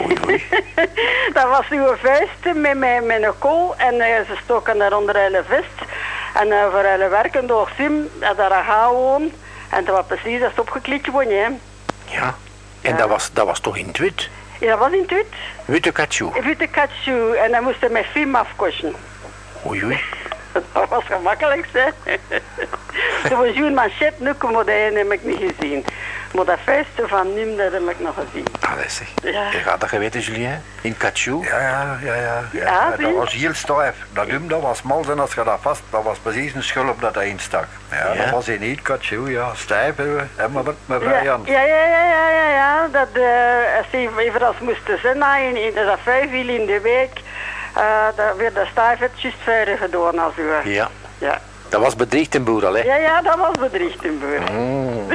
[SPEAKER 1] Oei, oei. [LAUGHS]
[SPEAKER 4] dat was uw vuist met, met, met een kool. En eh, ze stoken daaronder een vest. En eh, voor hele werken door Sim, dat daar een gewoon. En dat was precies dat opgeklikt gewoon, hè.
[SPEAKER 1] Ja. En
[SPEAKER 4] Ja.
[SPEAKER 1] dat, was, dat was toch in het wit?
[SPEAKER 4] Ja, dat was in het wit.
[SPEAKER 1] Witte Kachu.
[SPEAKER 4] Witte Kachu. En dan moest hij met film afkosten.
[SPEAKER 1] Oei, oei. [LAUGHS]
[SPEAKER 4] dat was gemakkelijk, hè. [LAUGHS] Toen zo'n manchet nu modern heb ik niet gezien. Maar dat feestje van Nîmes, dat heb ik nog gezien.
[SPEAKER 5] Allee zeg.
[SPEAKER 4] Ja.
[SPEAKER 5] Je gaat dat geweten, Julien? In Cachou?
[SPEAKER 3] Ja, ja, ja, ja. ja.
[SPEAKER 4] Ja, zie.
[SPEAKER 3] dat was heel stijf. Dat dum, dat was mal en als je dat vast, dat was precies een schulp dat erin stak. Ja,
[SPEAKER 5] Ja.
[SPEAKER 3] dat was in niet katjoe, ja, stijf, hè, hè, maar met mijn
[SPEAKER 4] Ja,
[SPEAKER 3] Brian.
[SPEAKER 4] ja, ja, ja, ja, ja, ja. Dat, eh als ze even als moesten zijn, in, in, dat vijf in de week, eh dat werd de stijfheid juist verder gedaan als u.
[SPEAKER 5] Ja.
[SPEAKER 4] Ja.
[SPEAKER 5] Dat was bedrieg ten boer al, hè?
[SPEAKER 4] Ja, ja, dat was bedriegt in Beur.
[SPEAKER 5] Mm.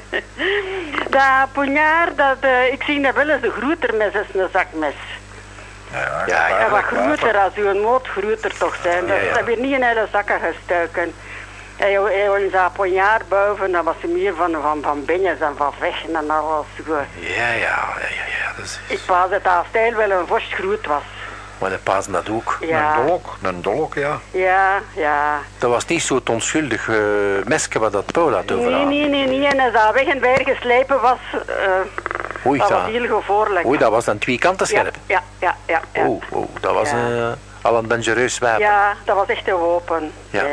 [SPEAKER 5] [LAUGHS]
[SPEAKER 4] dat poignard, dat, eh, ik zie dat wel eens groter mes is een zakmes.
[SPEAKER 3] Ja,
[SPEAKER 5] Ja, ja,
[SPEAKER 4] En wat groter als uw moot groter toch zijn. Dat,
[SPEAKER 5] Ja, ja.
[SPEAKER 4] dat weer niet in hele zakken gestoken. Hij hij zijn poignard boven, dat was meer van, van, van benjes en van vechten en alles. Zo.
[SPEAKER 5] Ja, ja, ja, ja, ja. Dat is...
[SPEAKER 4] Ik pas dat dat stijl wel een vorst groot was.
[SPEAKER 5] Maar de paas dat ook.
[SPEAKER 4] Ja,
[SPEAKER 3] Een dolk, een dolk, ja.
[SPEAKER 4] ja, ja.
[SPEAKER 5] Dat was niet zo'n onschuldig uh, mesje wat dat Paul had over
[SPEAKER 4] Nee, nee, nee, nee. En als dat weg en weer geslepen was, eh,
[SPEAKER 5] Oei,
[SPEAKER 4] dat was
[SPEAKER 5] dat,
[SPEAKER 4] heel gevaarlijk.
[SPEAKER 5] oei, dat was dan twee kanten
[SPEAKER 4] ja,
[SPEAKER 5] scherp.
[SPEAKER 4] ja, ja, ja. ja.
[SPEAKER 5] Oeh, oeh, dat was
[SPEAKER 4] Ja.
[SPEAKER 5] eh, al een dangereus wapen.
[SPEAKER 4] Ja, dat was echt een wapen.
[SPEAKER 5] Ja.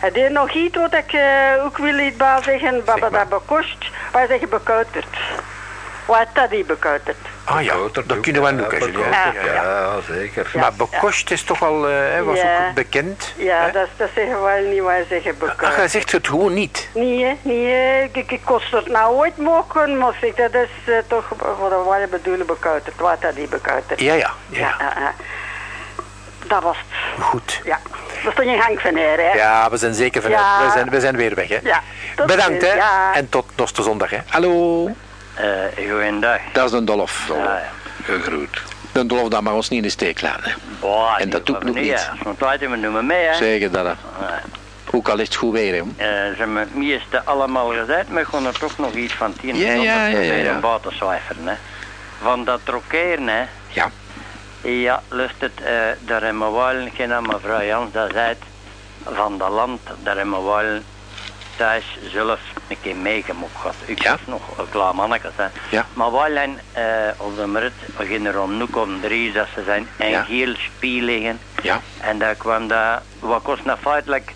[SPEAKER 4] En er nog iets wat ik eh, ook wil iets bij zeggen, wat dat bekost, wij zeggen bekouterd. Wat dat die bekouterd?
[SPEAKER 5] Ah ja, dat kunnen we ook,
[SPEAKER 3] bekoter,
[SPEAKER 4] Ja,
[SPEAKER 3] Ja, zeker.
[SPEAKER 5] Maar bekost is toch al, eh, hè, was
[SPEAKER 4] Ja.
[SPEAKER 5] ook bekend.
[SPEAKER 4] Ja, dat, dat zeggen wij niet, wij zeggen
[SPEAKER 5] Ach,
[SPEAKER 4] bekouterd.
[SPEAKER 5] hij zegt het gewoon niet.
[SPEAKER 4] Nee, nee, ik, ik kost het nou ooit mogen, maar ik zeg, dat is eh, toch voor de wij bedoelen. Wat dat die bekouterd?
[SPEAKER 5] Ja, ja, ja.
[SPEAKER 4] ja, ja, ja. Dat was het.
[SPEAKER 5] Goed.
[SPEAKER 4] Ja, dat is toch een gang van her, hè?
[SPEAKER 5] Ja, we zijn zeker vanuit.
[SPEAKER 4] Ja.
[SPEAKER 5] We, zijn, we zijn weer weg, hè.
[SPEAKER 4] Ja, tot
[SPEAKER 5] Bedankt, hè.
[SPEAKER 4] ja.
[SPEAKER 5] En tot nog de zondag, hè.
[SPEAKER 1] Hallo,
[SPEAKER 6] Eh, goeiedag.
[SPEAKER 1] dat is een dolf.
[SPEAKER 6] Ja, ja.
[SPEAKER 3] Gegroet.
[SPEAKER 1] De dolf dat mag ons niet in de steek laten.
[SPEAKER 6] Boah,
[SPEAKER 1] En dat doet nog niet.
[SPEAKER 6] Want laten we noemen mee, hè.
[SPEAKER 1] Zeggen dat. hè.
[SPEAKER 6] Ja.
[SPEAKER 1] Ook al is het goed weer, hè.
[SPEAKER 6] Eh, ze hebben het meeste allemaal gezegd, maar kon er toch nog iets van tien
[SPEAKER 1] Ja, ja, ja, ja, ja.
[SPEAKER 6] een buiten cijferen, hè. Van dat trokeren, hè.
[SPEAKER 1] Ja.
[SPEAKER 6] Ja, lust het, eh, daar hebben we wel geen aan mevrouw Jans, dat zei het, van dat land, daar hebben we wel thuis zelf een keer meegemokt gehad. Ik
[SPEAKER 1] Ja.
[SPEAKER 6] was nog een klaar manneke.
[SPEAKER 1] Ja.
[SPEAKER 6] Maar wel een, eh, op de markt, we gingen er om noek drie, dat ze zijn en
[SPEAKER 1] Ja.
[SPEAKER 6] spiel liggen.
[SPEAKER 1] Ja.
[SPEAKER 6] En daar kwam dat, wat kost nou feitelijk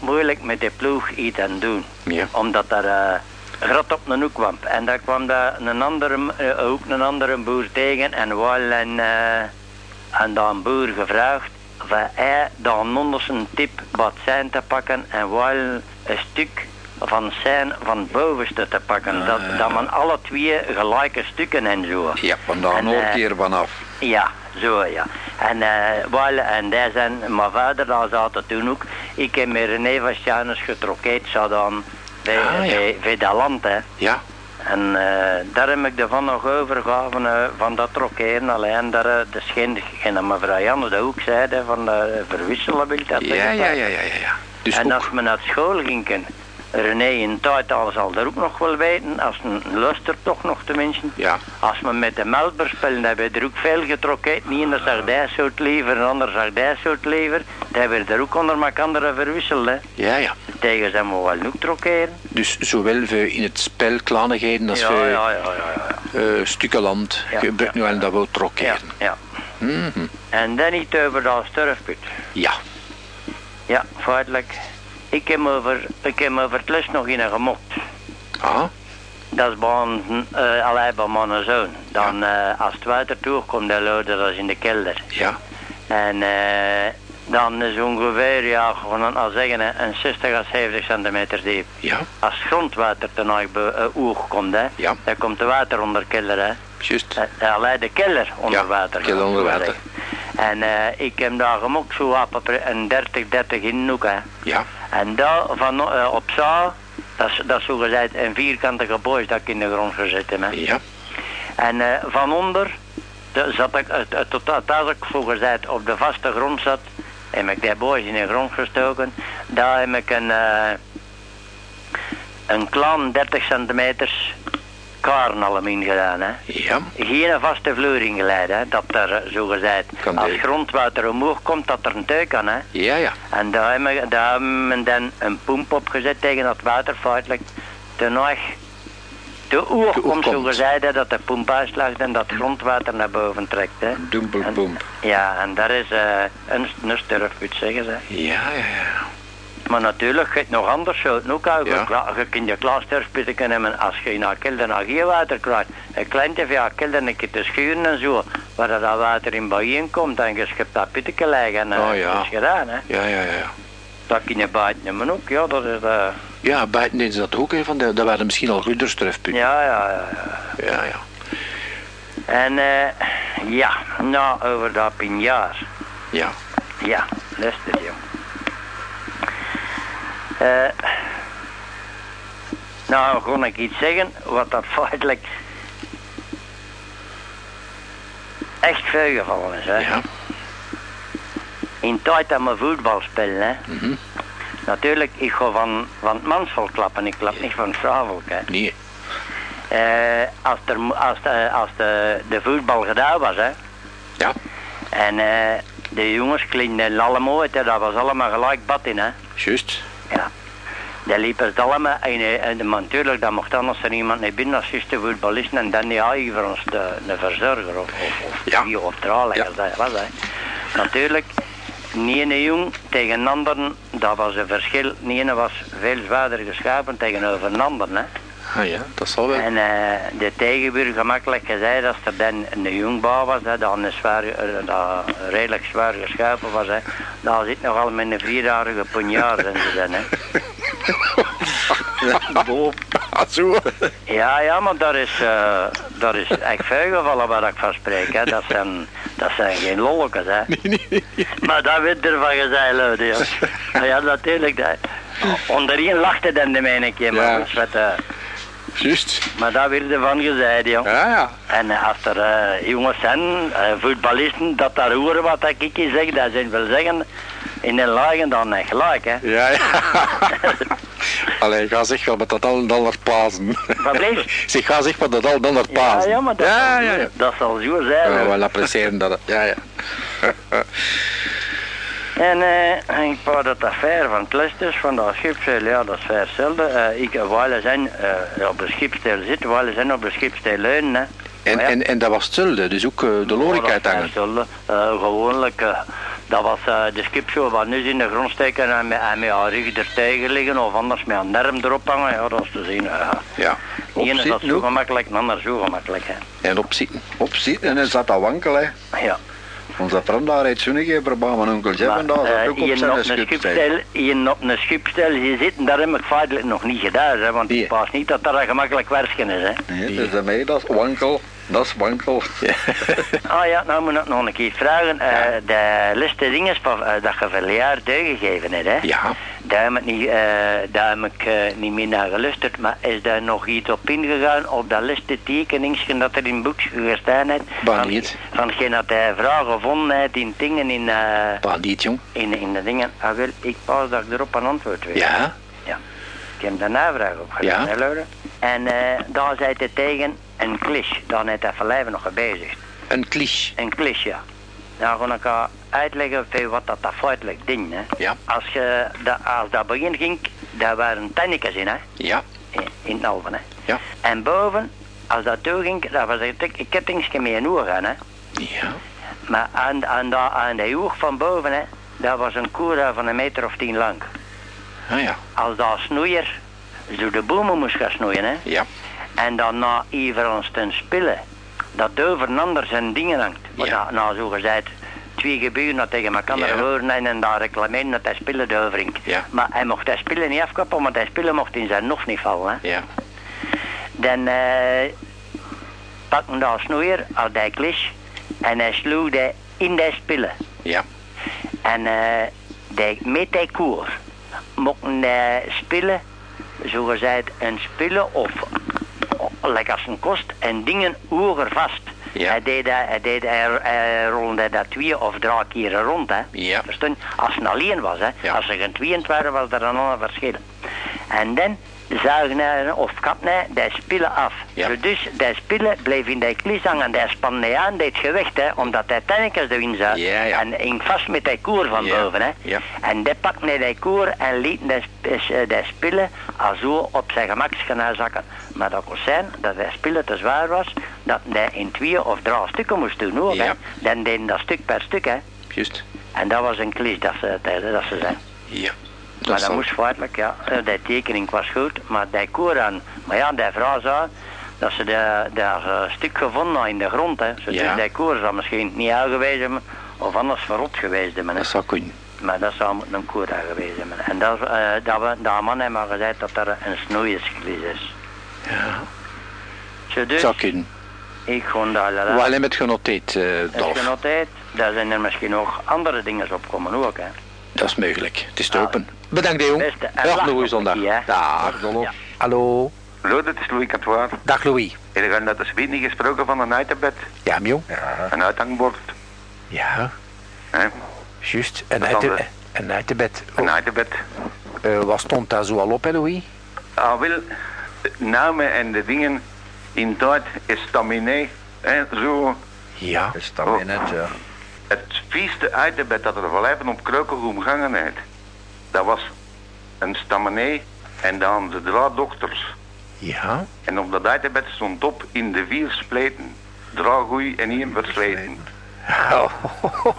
[SPEAKER 6] moeilijk met de ploeg iets aan doen.
[SPEAKER 1] Ja.
[SPEAKER 6] Omdat er eh grat op een hoek kwam. En daar kwam daar een andere, eh, ook een andere boer tegen en wel een, eh en dan boer gevraagd of hij dan onder een tip wat zijn te pakken en wel een stuk van zijn van bovenste te pakken. dat, dat men alle twee gelijke stukken en zo.
[SPEAKER 3] Ja, vandaan
[SPEAKER 6] En,
[SPEAKER 3] hoort
[SPEAKER 6] eh,
[SPEAKER 3] hier vanaf.
[SPEAKER 6] Ja, zo ja. En, eh wel, en daar zijn, mijn vader daar zat toen ook. Ik heb met René van Sjanus getrokken, zo dan bij,
[SPEAKER 1] Ah, ja.
[SPEAKER 6] bij, bij dat land, hè.
[SPEAKER 1] Ja.
[SPEAKER 6] En eh, daar heb ik ervan nog overgehouden eh, van dat trokkeren. Alleen daar, eh, de schijn, en mevrouw Janne dat ook zei, van de verwisselen wil dat
[SPEAKER 1] Ja, ja, ja, ja, ja, ja. Dus
[SPEAKER 6] en
[SPEAKER 1] ook,
[SPEAKER 6] als we naar school gingen, René in tijd al zal er ook nog wel weten, als een luister toch nog tenminste.
[SPEAKER 1] Ja.
[SPEAKER 6] Als we met de melber spelen, hebben we er ook veel getrokken. Niet ene zag die soort lever, een ander zag. Dat hebben we er ook onder elkaar verwisseld. Hè.
[SPEAKER 1] ja, ja.
[SPEAKER 6] Tegen zijn we wel ook trokkeren.
[SPEAKER 1] Dus zowel in het spel kleinigheden als
[SPEAKER 6] Ja,
[SPEAKER 1] voor
[SPEAKER 6] ja, ja, ja, ja.
[SPEAKER 1] eh, stukken land
[SPEAKER 6] Ja,
[SPEAKER 1] gebruikt
[SPEAKER 6] ja, ja.
[SPEAKER 1] dat we
[SPEAKER 6] Ja,
[SPEAKER 1] trokkeren.
[SPEAKER 6] ja.
[SPEAKER 1] Mhm.
[SPEAKER 6] En dan niet over dat sturfput.
[SPEAKER 1] Ja.
[SPEAKER 6] Ja, feitelijk. Ik heb over, ik heb over het lust nog in een gemokt.
[SPEAKER 1] Ah,
[SPEAKER 6] Dat is bij ons, uh, alleen bij mijn zoon. Dan, eh, als het water toekomt, dan lopen dat in de kelder.
[SPEAKER 1] ja.
[SPEAKER 6] En eh, dan is ongeveer, ja, gewoon al zeggen, een 60 à 70 centimeter diep.
[SPEAKER 1] Ja,
[SPEAKER 6] Als het grondwater ten oog komt, hè,
[SPEAKER 1] Ja.
[SPEAKER 6] dan komt het water onder de kelder. Hè.
[SPEAKER 1] juist.
[SPEAKER 6] Alleen de kelder onder
[SPEAKER 1] Ja,
[SPEAKER 6] water.
[SPEAKER 1] kelder onder water.
[SPEAKER 6] En eh, ik heb daar gemokt zo op een 30, 30 in. Hè.
[SPEAKER 1] Ja,
[SPEAKER 6] En daar van uh, op zaal, dat is, dat is een vierkante gebouw dat ik in de grond gezet heb. Hè.
[SPEAKER 1] ja,
[SPEAKER 6] En uh, van onder de, zat ik, het, tot als ik gezegd op de vaste grond zat, heb ik die boys in de grond gestoken. Daar heb ik een, uh, een klein 30 centimeters karnalum gedaan. Hè.
[SPEAKER 1] ja.
[SPEAKER 6] Geen vaste vloer ingeleid, hè. dat er zogezegd
[SPEAKER 1] Kan
[SPEAKER 6] als grondwater omhoog komt, dat er een teuk kan. Hè.
[SPEAKER 1] Ja, ja.
[SPEAKER 6] En daar hebben we, daar hebben we dan een pomp op gezet tegen dat water feitelijk ten nog De oer
[SPEAKER 1] oer
[SPEAKER 6] komt zo
[SPEAKER 1] komt.
[SPEAKER 6] gezegd dat de pomp uitslaagt en dat grondwater naar boven trekt. Hè.
[SPEAKER 3] Dumpelpomp.
[SPEAKER 6] Ja, en daar is eh, een, een zeggen ze.
[SPEAKER 1] Ja, ja, ja.
[SPEAKER 6] Maar natuurlijk, je hebt nog anders soorten ook uit.
[SPEAKER 1] Ja.
[SPEAKER 6] Je, kunt je kunnen hebben als je naar kelder naar geelwater krijgt. Een kleintje via kelder een keer te schuren en zo. Waar dat water in bijeen komt en je schept dat putteke leggen en eh,
[SPEAKER 1] Oh, ja.
[SPEAKER 6] dat is gedaan. Hè.
[SPEAKER 1] Ja, ja, ja.
[SPEAKER 6] Dat kun je buiten nemen ook, ja, dat is... eh,
[SPEAKER 1] Ja, buiten ze dat ook, hè, van de, dat waren misschien al ruderstrefpunten.
[SPEAKER 6] ja, ja, ja. ja.
[SPEAKER 1] Ja, ja.
[SPEAKER 6] En eh, ja, nou over dat pinjaar.
[SPEAKER 1] Ja.
[SPEAKER 6] Ja, luister jong. Eh nou, kon ik iets zeggen wat dat [LAUGHS] feitelijk echt veel gevallen is. Hè?
[SPEAKER 1] Ja.
[SPEAKER 6] In tijd dat we voetbal spelen, hè.
[SPEAKER 1] Mhm.
[SPEAKER 6] Natuurlijk, ik ga van, van het mansvolk klappen, ik klap niet van het vrouwvolk. Hè.
[SPEAKER 1] Nee.
[SPEAKER 6] Eh, als er, als de, als de, de voetbal gedaan was, hè.
[SPEAKER 1] Ja.
[SPEAKER 6] En eh, de jongens klingen allemaal hè. dat was allemaal gelijk bad in, hè.
[SPEAKER 1] Juist.
[SPEAKER 6] Ja. Die liepen het allemaal en, eh, en natuurlijk, dat mocht anders er iemand naar binnen als juiste voetballisten en dan die hij voor ons de, de verzorger of, of, of
[SPEAKER 1] Ja.
[SPEAKER 6] wie of
[SPEAKER 1] Ja.
[SPEAKER 6] dat was. Hè. Natuurlijk, niet een jong tegen een ander, dat was een verschil. Die ene was veel zwaarder geschapen tegenover een ander. Hè.
[SPEAKER 1] Ah ja, dat zal wel.
[SPEAKER 6] En eh, de tegenbuur gemakkelijk gezegd, als er dan een jongbouw was, hè, dat, een zwaar, eh, dat redelijk zwaar geschapen was, hè, daar zit nogal met een vierjarige ponjaar in ze dan, hè. [LAUGHS]
[SPEAKER 1] Zo.
[SPEAKER 6] Ja, ja, maar dat is, eh dat is echt veel gevallen waar ik van spreek, hè. Dat zijn, dat zijn geen lolletjes, hè. Maar dat werd er van gezegd, luiden, [LAUGHS] ja. Natuurlijk, dat, onderin lachte dan de mijne keer, maar
[SPEAKER 1] Ja.
[SPEAKER 6] goed, wat, eh,
[SPEAKER 1] Juist.
[SPEAKER 6] maar dat werd er van gezegd, ja.
[SPEAKER 1] Ja, ja.
[SPEAKER 6] En als er eh, jongens zijn, eh, voetballisten, dat daar horen wat ik je zeg, dat zijn wel zeggen, in de lagen dan gelijk, hè.
[SPEAKER 1] Ja, ja. [LAUGHS] Allee, ga zeg wel met dat al dan naar Pasen.
[SPEAKER 6] Wat bleef?
[SPEAKER 1] Zeg, ga zeg maar dat al dan naar
[SPEAKER 6] Ja,
[SPEAKER 1] Pasen.
[SPEAKER 6] ja, maar dat,
[SPEAKER 1] ja,
[SPEAKER 6] zal,
[SPEAKER 1] ja,
[SPEAKER 6] zo-
[SPEAKER 1] ja.
[SPEAKER 6] dat zal zo zijn.
[SPEAKER 1] Ja, wel appreciëren dat. Ja, ja.
[SPEAKER 6] En eh, ik wou dat affaire van het van dat schipstel, ja, dat is zelden. Eh, ik, waar zijn eh, op de schipstel zitten, waar zijn op de schipstel leunen, hè.
[SPEAKER 1] En,
[SPEAKER 6] ja,
[SPEAKER 1] en, en dat was hetzelfde, dus ook de lorik
[SPEAKER 6] Ja, dat
[SPEAKER 1] uithangen.
[SPEAKER 6] Eh, gewoonlijk, dat was de schipshow wat nu in de grond steken en met, en met haar rug er tegen liggen of anders met een nerm erop hangen, ja, dat is te zien.
[SPEAKER 1] Ja.
[SPEAKER 6] De ene is dat
[SPEAKER 3] Opzitten
[SPEAKER 6] zo
[SPEAKER 3] ook.
[SPEAKER 6] gemakkelijk, de ander zo gemakkelijk. Hè.
[SPEAKER 1] En opzitten.
[SPEAKER 3] Opzitten en zat dat wankel, hè.
[SPEAKER 6] Ja.
[SPEAKER 3] Onze vriend daar heeft zo'n keer probeerd, mijn onkel Jeff en daar zat
[SPEAKER 6] eh,
[SPEAKER 3] ook op zijn schipstel.
[SPEAKER 6] hier op een schipstel hier zitten, daar heb ik feitelijk nog niet gedaan, hè, want ik pas niet dat dat een gemakkelijk werken is. Hè.
[SPEAKER 3] Nee, dus daarmee, dat is wankel, dat is wankel. [LAUGHS]
[SPEAKER 6] Ah ja, nou moet ik nog een keer vragen. eh, de liste dingen van, eh, dat je jaar doorgegeven hebt, hè?
[SPEAKER 1] Ja.
[SPEAKER 6] Daar heb ik, niet, eh, daar heb ik niet meer naar gelusterd, maar is daar nog iets op ingegaan op dat liste tekeningsje dat er in het boek gestaan heeft?
[SPEAKER 1] Waar
[SPEAKER 6] Van-
[SPEAKER 1] niet?
[SPEAKER 6] Van geen dat hij vragen gevonden heeft in dingen in, eh,
[SPEAKER 1] Pa, niet, jong.
[SPEAKER 6] in, in de dingen. Ah wel, ik pas dat ik erop een antwoord weet.
[SPEAKER 1] Ja.
[SPEAKER 6] Ja. Ik heb daar navraag op gedaan,
[SPEAKER 1] Ja.
[SPEAKER 6] hè, Laura? En eh, daar zei hij tegen een. Dan heeft hij van lijven nog gebezigd.
[SPEAKER 1] Een klisch.
[SPEAKER 6] Een cliché, ja. Nou ga ik uitleggen veel wat dat, feitelijk ding, hè.
[SPEAKER 1] Ja.
[SPEAKER 6] Als, je, dat, als dat begin ging, daar waren tennetjes in, hè.
[SPEAKER 1] Ja.
[SPEAKER 6] In, in het alven, hè.
[SPEAKER 1] Ja.
[SPEAKER 6] En boven, als dat toe ging, dat was een met oer aan, hè.
[SPEAKER 1] Ja.
[SPEAKER 6] Maar aan, aan, de, aan de oer van boven, hè, dat was een koer van een meter of tien lang.
[SPEAKER 1] Ah ja.
[SPEAKER 6] Als dat snoeier zo de bomen moest gaan snoeien, hè.
[SPEAKER 1] Ja.
[SPEAKER 6] En dan na ieder ons ten spillen, dat over een ander zijn dingen hangt. Want
[SPEAKER 1] Ja.
[SPEAKER 6] na, na zo gezegd, twee gebeuren dat tegen elkaar
[SPEAKER 1] Ja.
[SPEAKER 6] horen en, en daar reclameren dat hij spillen de overink.
[SPEAKER 1] Ja.
[SPEAKER 6] Maar hij mocht hij spillen niet afkappen, want hij spillen mocht in zijn nog niet vallen. Hè.
[SPEAKER 1] Ja.
[SPEAKER 6] Dan eh pakken daar snoeier uit die klis en hij sloeg die in die spillen.
[SPEAKER 1] Ja.
[SPEAKER 6] En eh die, met die koer mochten die spillen, zo gezegd, een spillen of lekker als een kost en dingen oger vast.
[SPEAKER 1] Ja.
[SPEAKER 6] Hij deed, dat- hij, deed, hij, hij rolde dat twee of drie keer rond, hè.
[SPEAKER 1] Ja.
[SPEAKER 6] Verstond? Als het alleen was, hè.
[SPEAKER 1] Ja.
[SPEAKER 6] Als er geen tweeën waren, was er een ander verschil. En dan zuignaren of kapnij, die spullen af.
[SPEAKER 1] Ja.
[SPEAKER 6] Dus die spullen bleef in die klis hangen, die span niet aan, deed gewicht, hè, omdat hij tannikers erin zat.
[SPEAKER 1] Ja, ja.
[SPEAKER 6] En hing vast met die koer van boven, hè. En die pakte die koer en liet die, sp- die spullen al zo op zijn gemak gaan zakken. Maar dat kon zijn dat die spullen te zwaar was, dat hij in twee of drie stukken moest doen ook, hè. Dan deed dat stuk per stuk, hè.
[SPEAKER 1] Juist.
[SPEAKER 6] En dat was een klis dat ze, dat, ze zei.
[SPEAKER 1] Ja.
[SPEAKER 6] Maar dat
[SPEAKER 1] zal-
[SPEAKER 6] moest feitelijk, ja. Eh, Die tekening was goed, maar die koer aan. Maar ja, die vrouw zei dat ze daar een stuk gevonden had in de grond, hè.
[SPEAKER 1] Ja.
[SPEAKER 6] Dus die koer zou misschien niet hebben, of anders verrot geweest hebben, hè.
[SPEAKER 1] Dat zou kunnen.
[SPEAKER 6] Maar dat zou een koer geweest hebben. En dat, eh, dat, we, dat man heeft maar gezegd dat er een snoeiersklis is.
[SPEAKER 1] Ja.
[SPEAKER 6] Zo, dus,
[SPEAKER 1] Zou kunnen.
[SPEAKER 6] ik gewoon daar...
[SPEAKER 1] Wel het genoteerd, eh
[SPEAKER 6] Heb
[SPEAKER 1] Dolf.
[SPEAKER 6] genoteerd? Daar zijn er misschien nog andere dingen op komen ook, hè.
[SPEAKER 1] Dat is mogelijk. Het is te
[SPEAKER 6] Ah.
[SPEAKER 1] open. Bedankt, de jong. Dag, Louis zondag.
[SPEAKER 6] een.
[SPEAKER 1] Dag.
[SPEAKER 6] Ja.
[SPEAKER 1] Hallo.
[SPEAKER 7] Hallo, dit is Louis Catoir.
[SPEAKER 1] Dag, Louis.
[SPEAKER 7] En ik net eens niet gesproken van een uiterbed,
[SPEAKER 1] Ja, Mio.
[SPEAKER 7] een uithangbord.
[SPEAKER 1] Ja,
[SPEAKER 7] Hè?
[SPEAKER 1] juist. En
[SPEAKER 7] Wat
[SPEAKER 1] uit, de,
[SPEAKER 7] dan,
[SPEAKER 1] en uit de bed.
[SPEAKER 7] Een uiterbed.
[SPEAKER 1] Eh, wat stond daar zo al op, hè, Louis?
[SPEAKER 7] Ah, wel, de namen en de dingen in tijd is staminé. Hè, zo,
[SPEAKER 1] Ja.
[SPEAKER 3] Is dat weer net, ja.
[SPEAKER 7] het vieste uiterbed dat er wel even op Kreukengoem gangen heeft, dat was een staminé en dan de draaddokters.
[SPEAKER 1] Ja.
[SPEAKER 7] En op dat uiterbed stond op in de vier spleten. Draaggoei en één versleten.
[SPEAKER 1] Oh. [LAUGHS]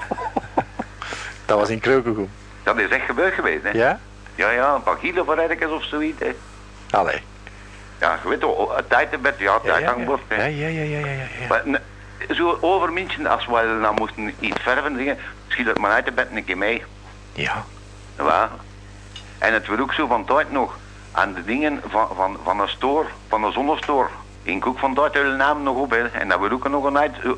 [SPEAKER 1] Dat was in Kreukengoem.
[SPEAKER 7] Dat is echt gebeurd geweest, hè?
[SPEAKER 1] Ja?
[SPEAKER 7] Ja, ja, een paar kilo voor ergens of zoiets, hè?
[SPEAKER 1] Allee.
[SPEAKER 7] Ja, je weet wel, het uiterbed, ja, het
[SPEAKER 1] Ja. Ja, ja, ja, ja, ja, ja.
[SPEAKER 7] Maar zo overminchen, als we nou moesten iets verven, dingen, schiet het maar uit de bed een keer mee.
[SPEAKER 1] Ja.
[SPEAKER 7] Ja. En het wordt ook zo van tijd nog aan de dingen van, van, van een stoor, van een zonnestoor. In Koek van tijd hun naam nog op, hè. En dat wordt ook nog een uit. zo-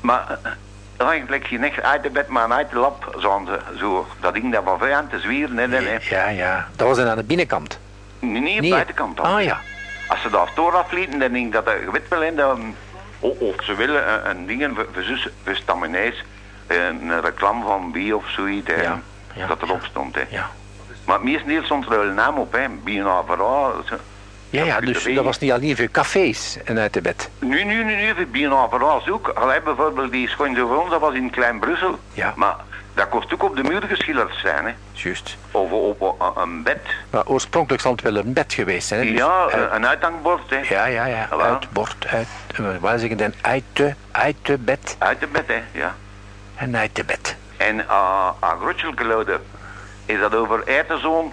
[SPEAKER 7] Maar eh, eigenlijk geen echt uit de bed, maar een uit de lap, zo'n ze, zo. Dat ding dat van ver aan te zwieren, hè, hè.
[SPEAKER 1] Ja, ja. Dat was dan aan de binnenkant.
[SPEAKER 7] Niet, niet
[SPEAKER 1] Nee.
[SPEAKER 7] de buitenkant dan.
[SPEAKER 1] Ah, ja.
[SPEAKER 7] Als ze daar stoor aflieten, dan denk ik dat, je weet wel, hè, dat, of, of ze willen een, een ding voor, zus- voor staminees, een reclame van wie of zoiets, hè,
[SPEAKER 1] Ja, ja,
[SPEAKER 7] dat erop
[SPEAKER 1] ja.
[SPEAKER 7] stond. Hè.
[SPEAKER 1] Ja.
[SPEAKER 7] Maar meestal stond er wel een naam op, hè, Bienavera.
[SPEAKER 1] Ja, ja, dus dat was niet alleen voor cafés en uit de bed.
[SPEAKER 7] Nu, nu, nu, nu, voor Bienavera ook. Allee, bijvoorbeeld die voor ons, dat was in Klein Brussel.
[SPEAKER 1] Ja.
[SPEAKER 7] Maar dat kost ook op de muur geschilderd zijn, hè.
[SPEAKER 1] Juist.
[SPEAKER 7] Of op, een bed.
[SPEAKER 1] Maar oorspronkelijk zal het wel een bed geweest zijn. Hè? Dus
[SPEAKER 7] Ja,
[SPEAKER 1] uit-
[SPEAKER 7] een uithangbord, hè.
[SPEAKER 1] ja, ja, ja.
[SPEAKER 7] Voilà.
[SPEAKER 1] Uit eh, wat zeg ik dan? Uit de, uit de bed
[SPEAKER 7] Uit de bed, hè, ja.
[SPEAKER 1] en uit de bed.
[SPEAKER 7] En uh, aan is dat over Eiterzoon.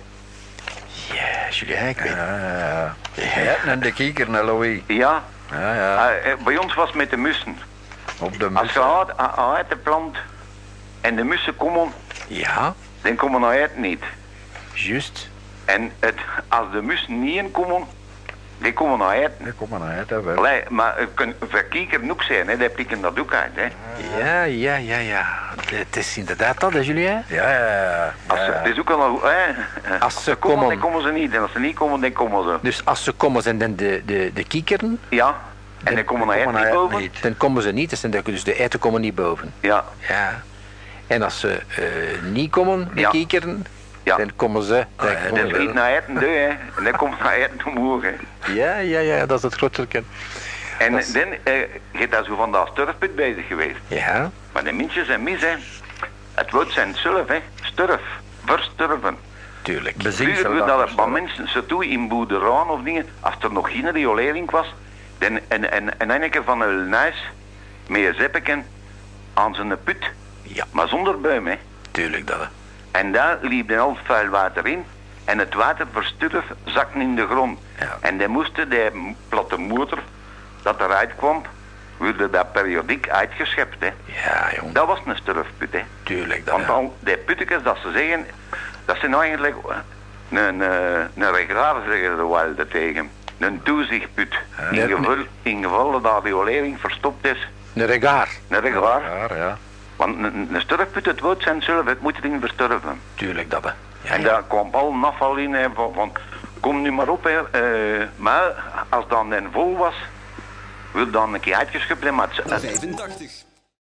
[SPEAKER 1] Ja, Julien, ik weet
[SPEAKER 3] Ja, ja, ja. Ja, en de kieker naar Louis.
[SPEAKER 7] Ja,
[SPEAKER 3] Ja, ja.
[SPEAKER 7] eh, eh, bij ons was het met de mussen.
[SPEAKER 3] Op de
[SPEAKER 7] Als je
[SPEAKER 3] mussen.
[SPEAKER 7] uit, a- uit de plant en de mussen komen,
[SPEAKER 1] Ja,
[SPEAKER 7] dan komen naar uit niet.
[SPEAKER 1] juist.
[SPEAKER 7] En het, als de mussen niet in komen, die komen naar uit.
[SPEAKER 3] Ja, kom maar uit, hè, wel.
[SPEAKER 7] Allee, maar het kan verkieker ook zijn, hè, die pikken dat ook uit. Hè.
[SPEAKER 1] Ja, ja, ja, ja. Het is inderdaad dat, hè, Julien?
[SPEAKER 3] Ja, ja, ja.
[SPEAKER 7] Als
[SPEAKER 3] ja,
[SPEAKER 7] ze,
[SPEAKER 3] ja.
[SPEAKER 7] het is ook al, hè,
[SPEAKER 1] Als ze
[SPEAKER 7] komen,
[SPEAKER 1] komen.
[SPEAKER 7] dan komen ze niet. En als ze niet komen, dan komen ze.
[SPEAKER 1] Dus als ze komen, zijn dan de, de, de kiekeren.
[SPEAKER 7] Ja, en dan komen naar uit
[SPEAKER 3] komen
[SPEAKER 7] niet
[SPEAKER 3] naar uit
[SPEAKER 7] boven.
[SPEAKER 3] niet.
[SPEAKER 1] Dan komen ze niet, dus, dan, dus de komen niet boven.
[SPEAKER 7] Ja,
[SPEAKER 1] Ja. En als ze eh, niet komen, de
[SPEAKER 7] Ja.
[SPEAKER 1] kiekeren,
[SPEAKER 7] Ja.
[SPEAKER 1] dan komen ze. dan
[SPEAKER 3] ja,
[SPEAKER 1] komen
[SPEAKER 7] dan
[SPEAKER 1] ze-
[SPEAKER 7] naar en deur, hè. En dan komt naar uit omhoog, hè.
[SPEAKER 1] ja, ja, ja, dat is het grotere.
[SPEAKER 7] En
[SPEAKER 1] Dat is-
[SPEAKER 7] dan eh, je daar zo van dat sturfput bezig geweest.
[SPEAKER 1] Ja,
[SPEAKER 7] Maar de mensen zijn mis, hè. Het woord zijn zelf, hè. Sturf. Versturven.
[SPEAKER 1] tuurlijk.
[SPEAKER 7] Werd dat er bij mensen zo toe in boerderijen of dingen, als er nog geen riolering was, dan en, en, en een keer van een huis met een zeppeken aan zijn put.
[SPEAKER 1] Ja,
[SPEAKER 7] Maar zonder buim, hè.
[SPEAKER 1] tuurlijk dat. hè.
[SPEAKER 7] En daar liep dan al het vuil water in. En het water versturf zakte in de grond.
[SPEAKER 1] Ja.
[SPEAKER 7] En dan moesten de platte motor dat eruit kwam, werd dat periodiek uitgeschept. Hè.
[SPEAKER 1] Ja, jong,
[SPEAKER 7] Dat was een sturfput. Hè.
[SPEAKER 1] tuurlijk dat.
[SPEAKER 7] Want
[SPEAKER 1] ja.
[SPEAKER 7] al die puttekes dat ze zeggen, dat zijn eigenlijk een, een, een regraar zeggen ze wel dat tegen. Een toezichtput. In,
[SPEAKER 1] Nee,
[SPEAKER 7] geval, in geval dat die olering verstopt is,
[SPEAKER 1] Een regaar,
[SPEAKER 7] een regraar.
[SPEAKER 3] Ja, ja.
[SPEAKER 7] Want een, een sturfput, het woord zijn zelf, het moet het ding versturven.
[SPEAKER 1] tuurlijk dat. hè. Ja,
[SPEAKER 7] en
[SPEAKER 1] ja.
[SPEAKER 7] daar kwam al een afval in hè, van, van kom nu maar op. Hè, eh, maar als dan een vol was, wil dan een keer uitgeschept. hè, Maar het,
[SPEAKER 8] 85.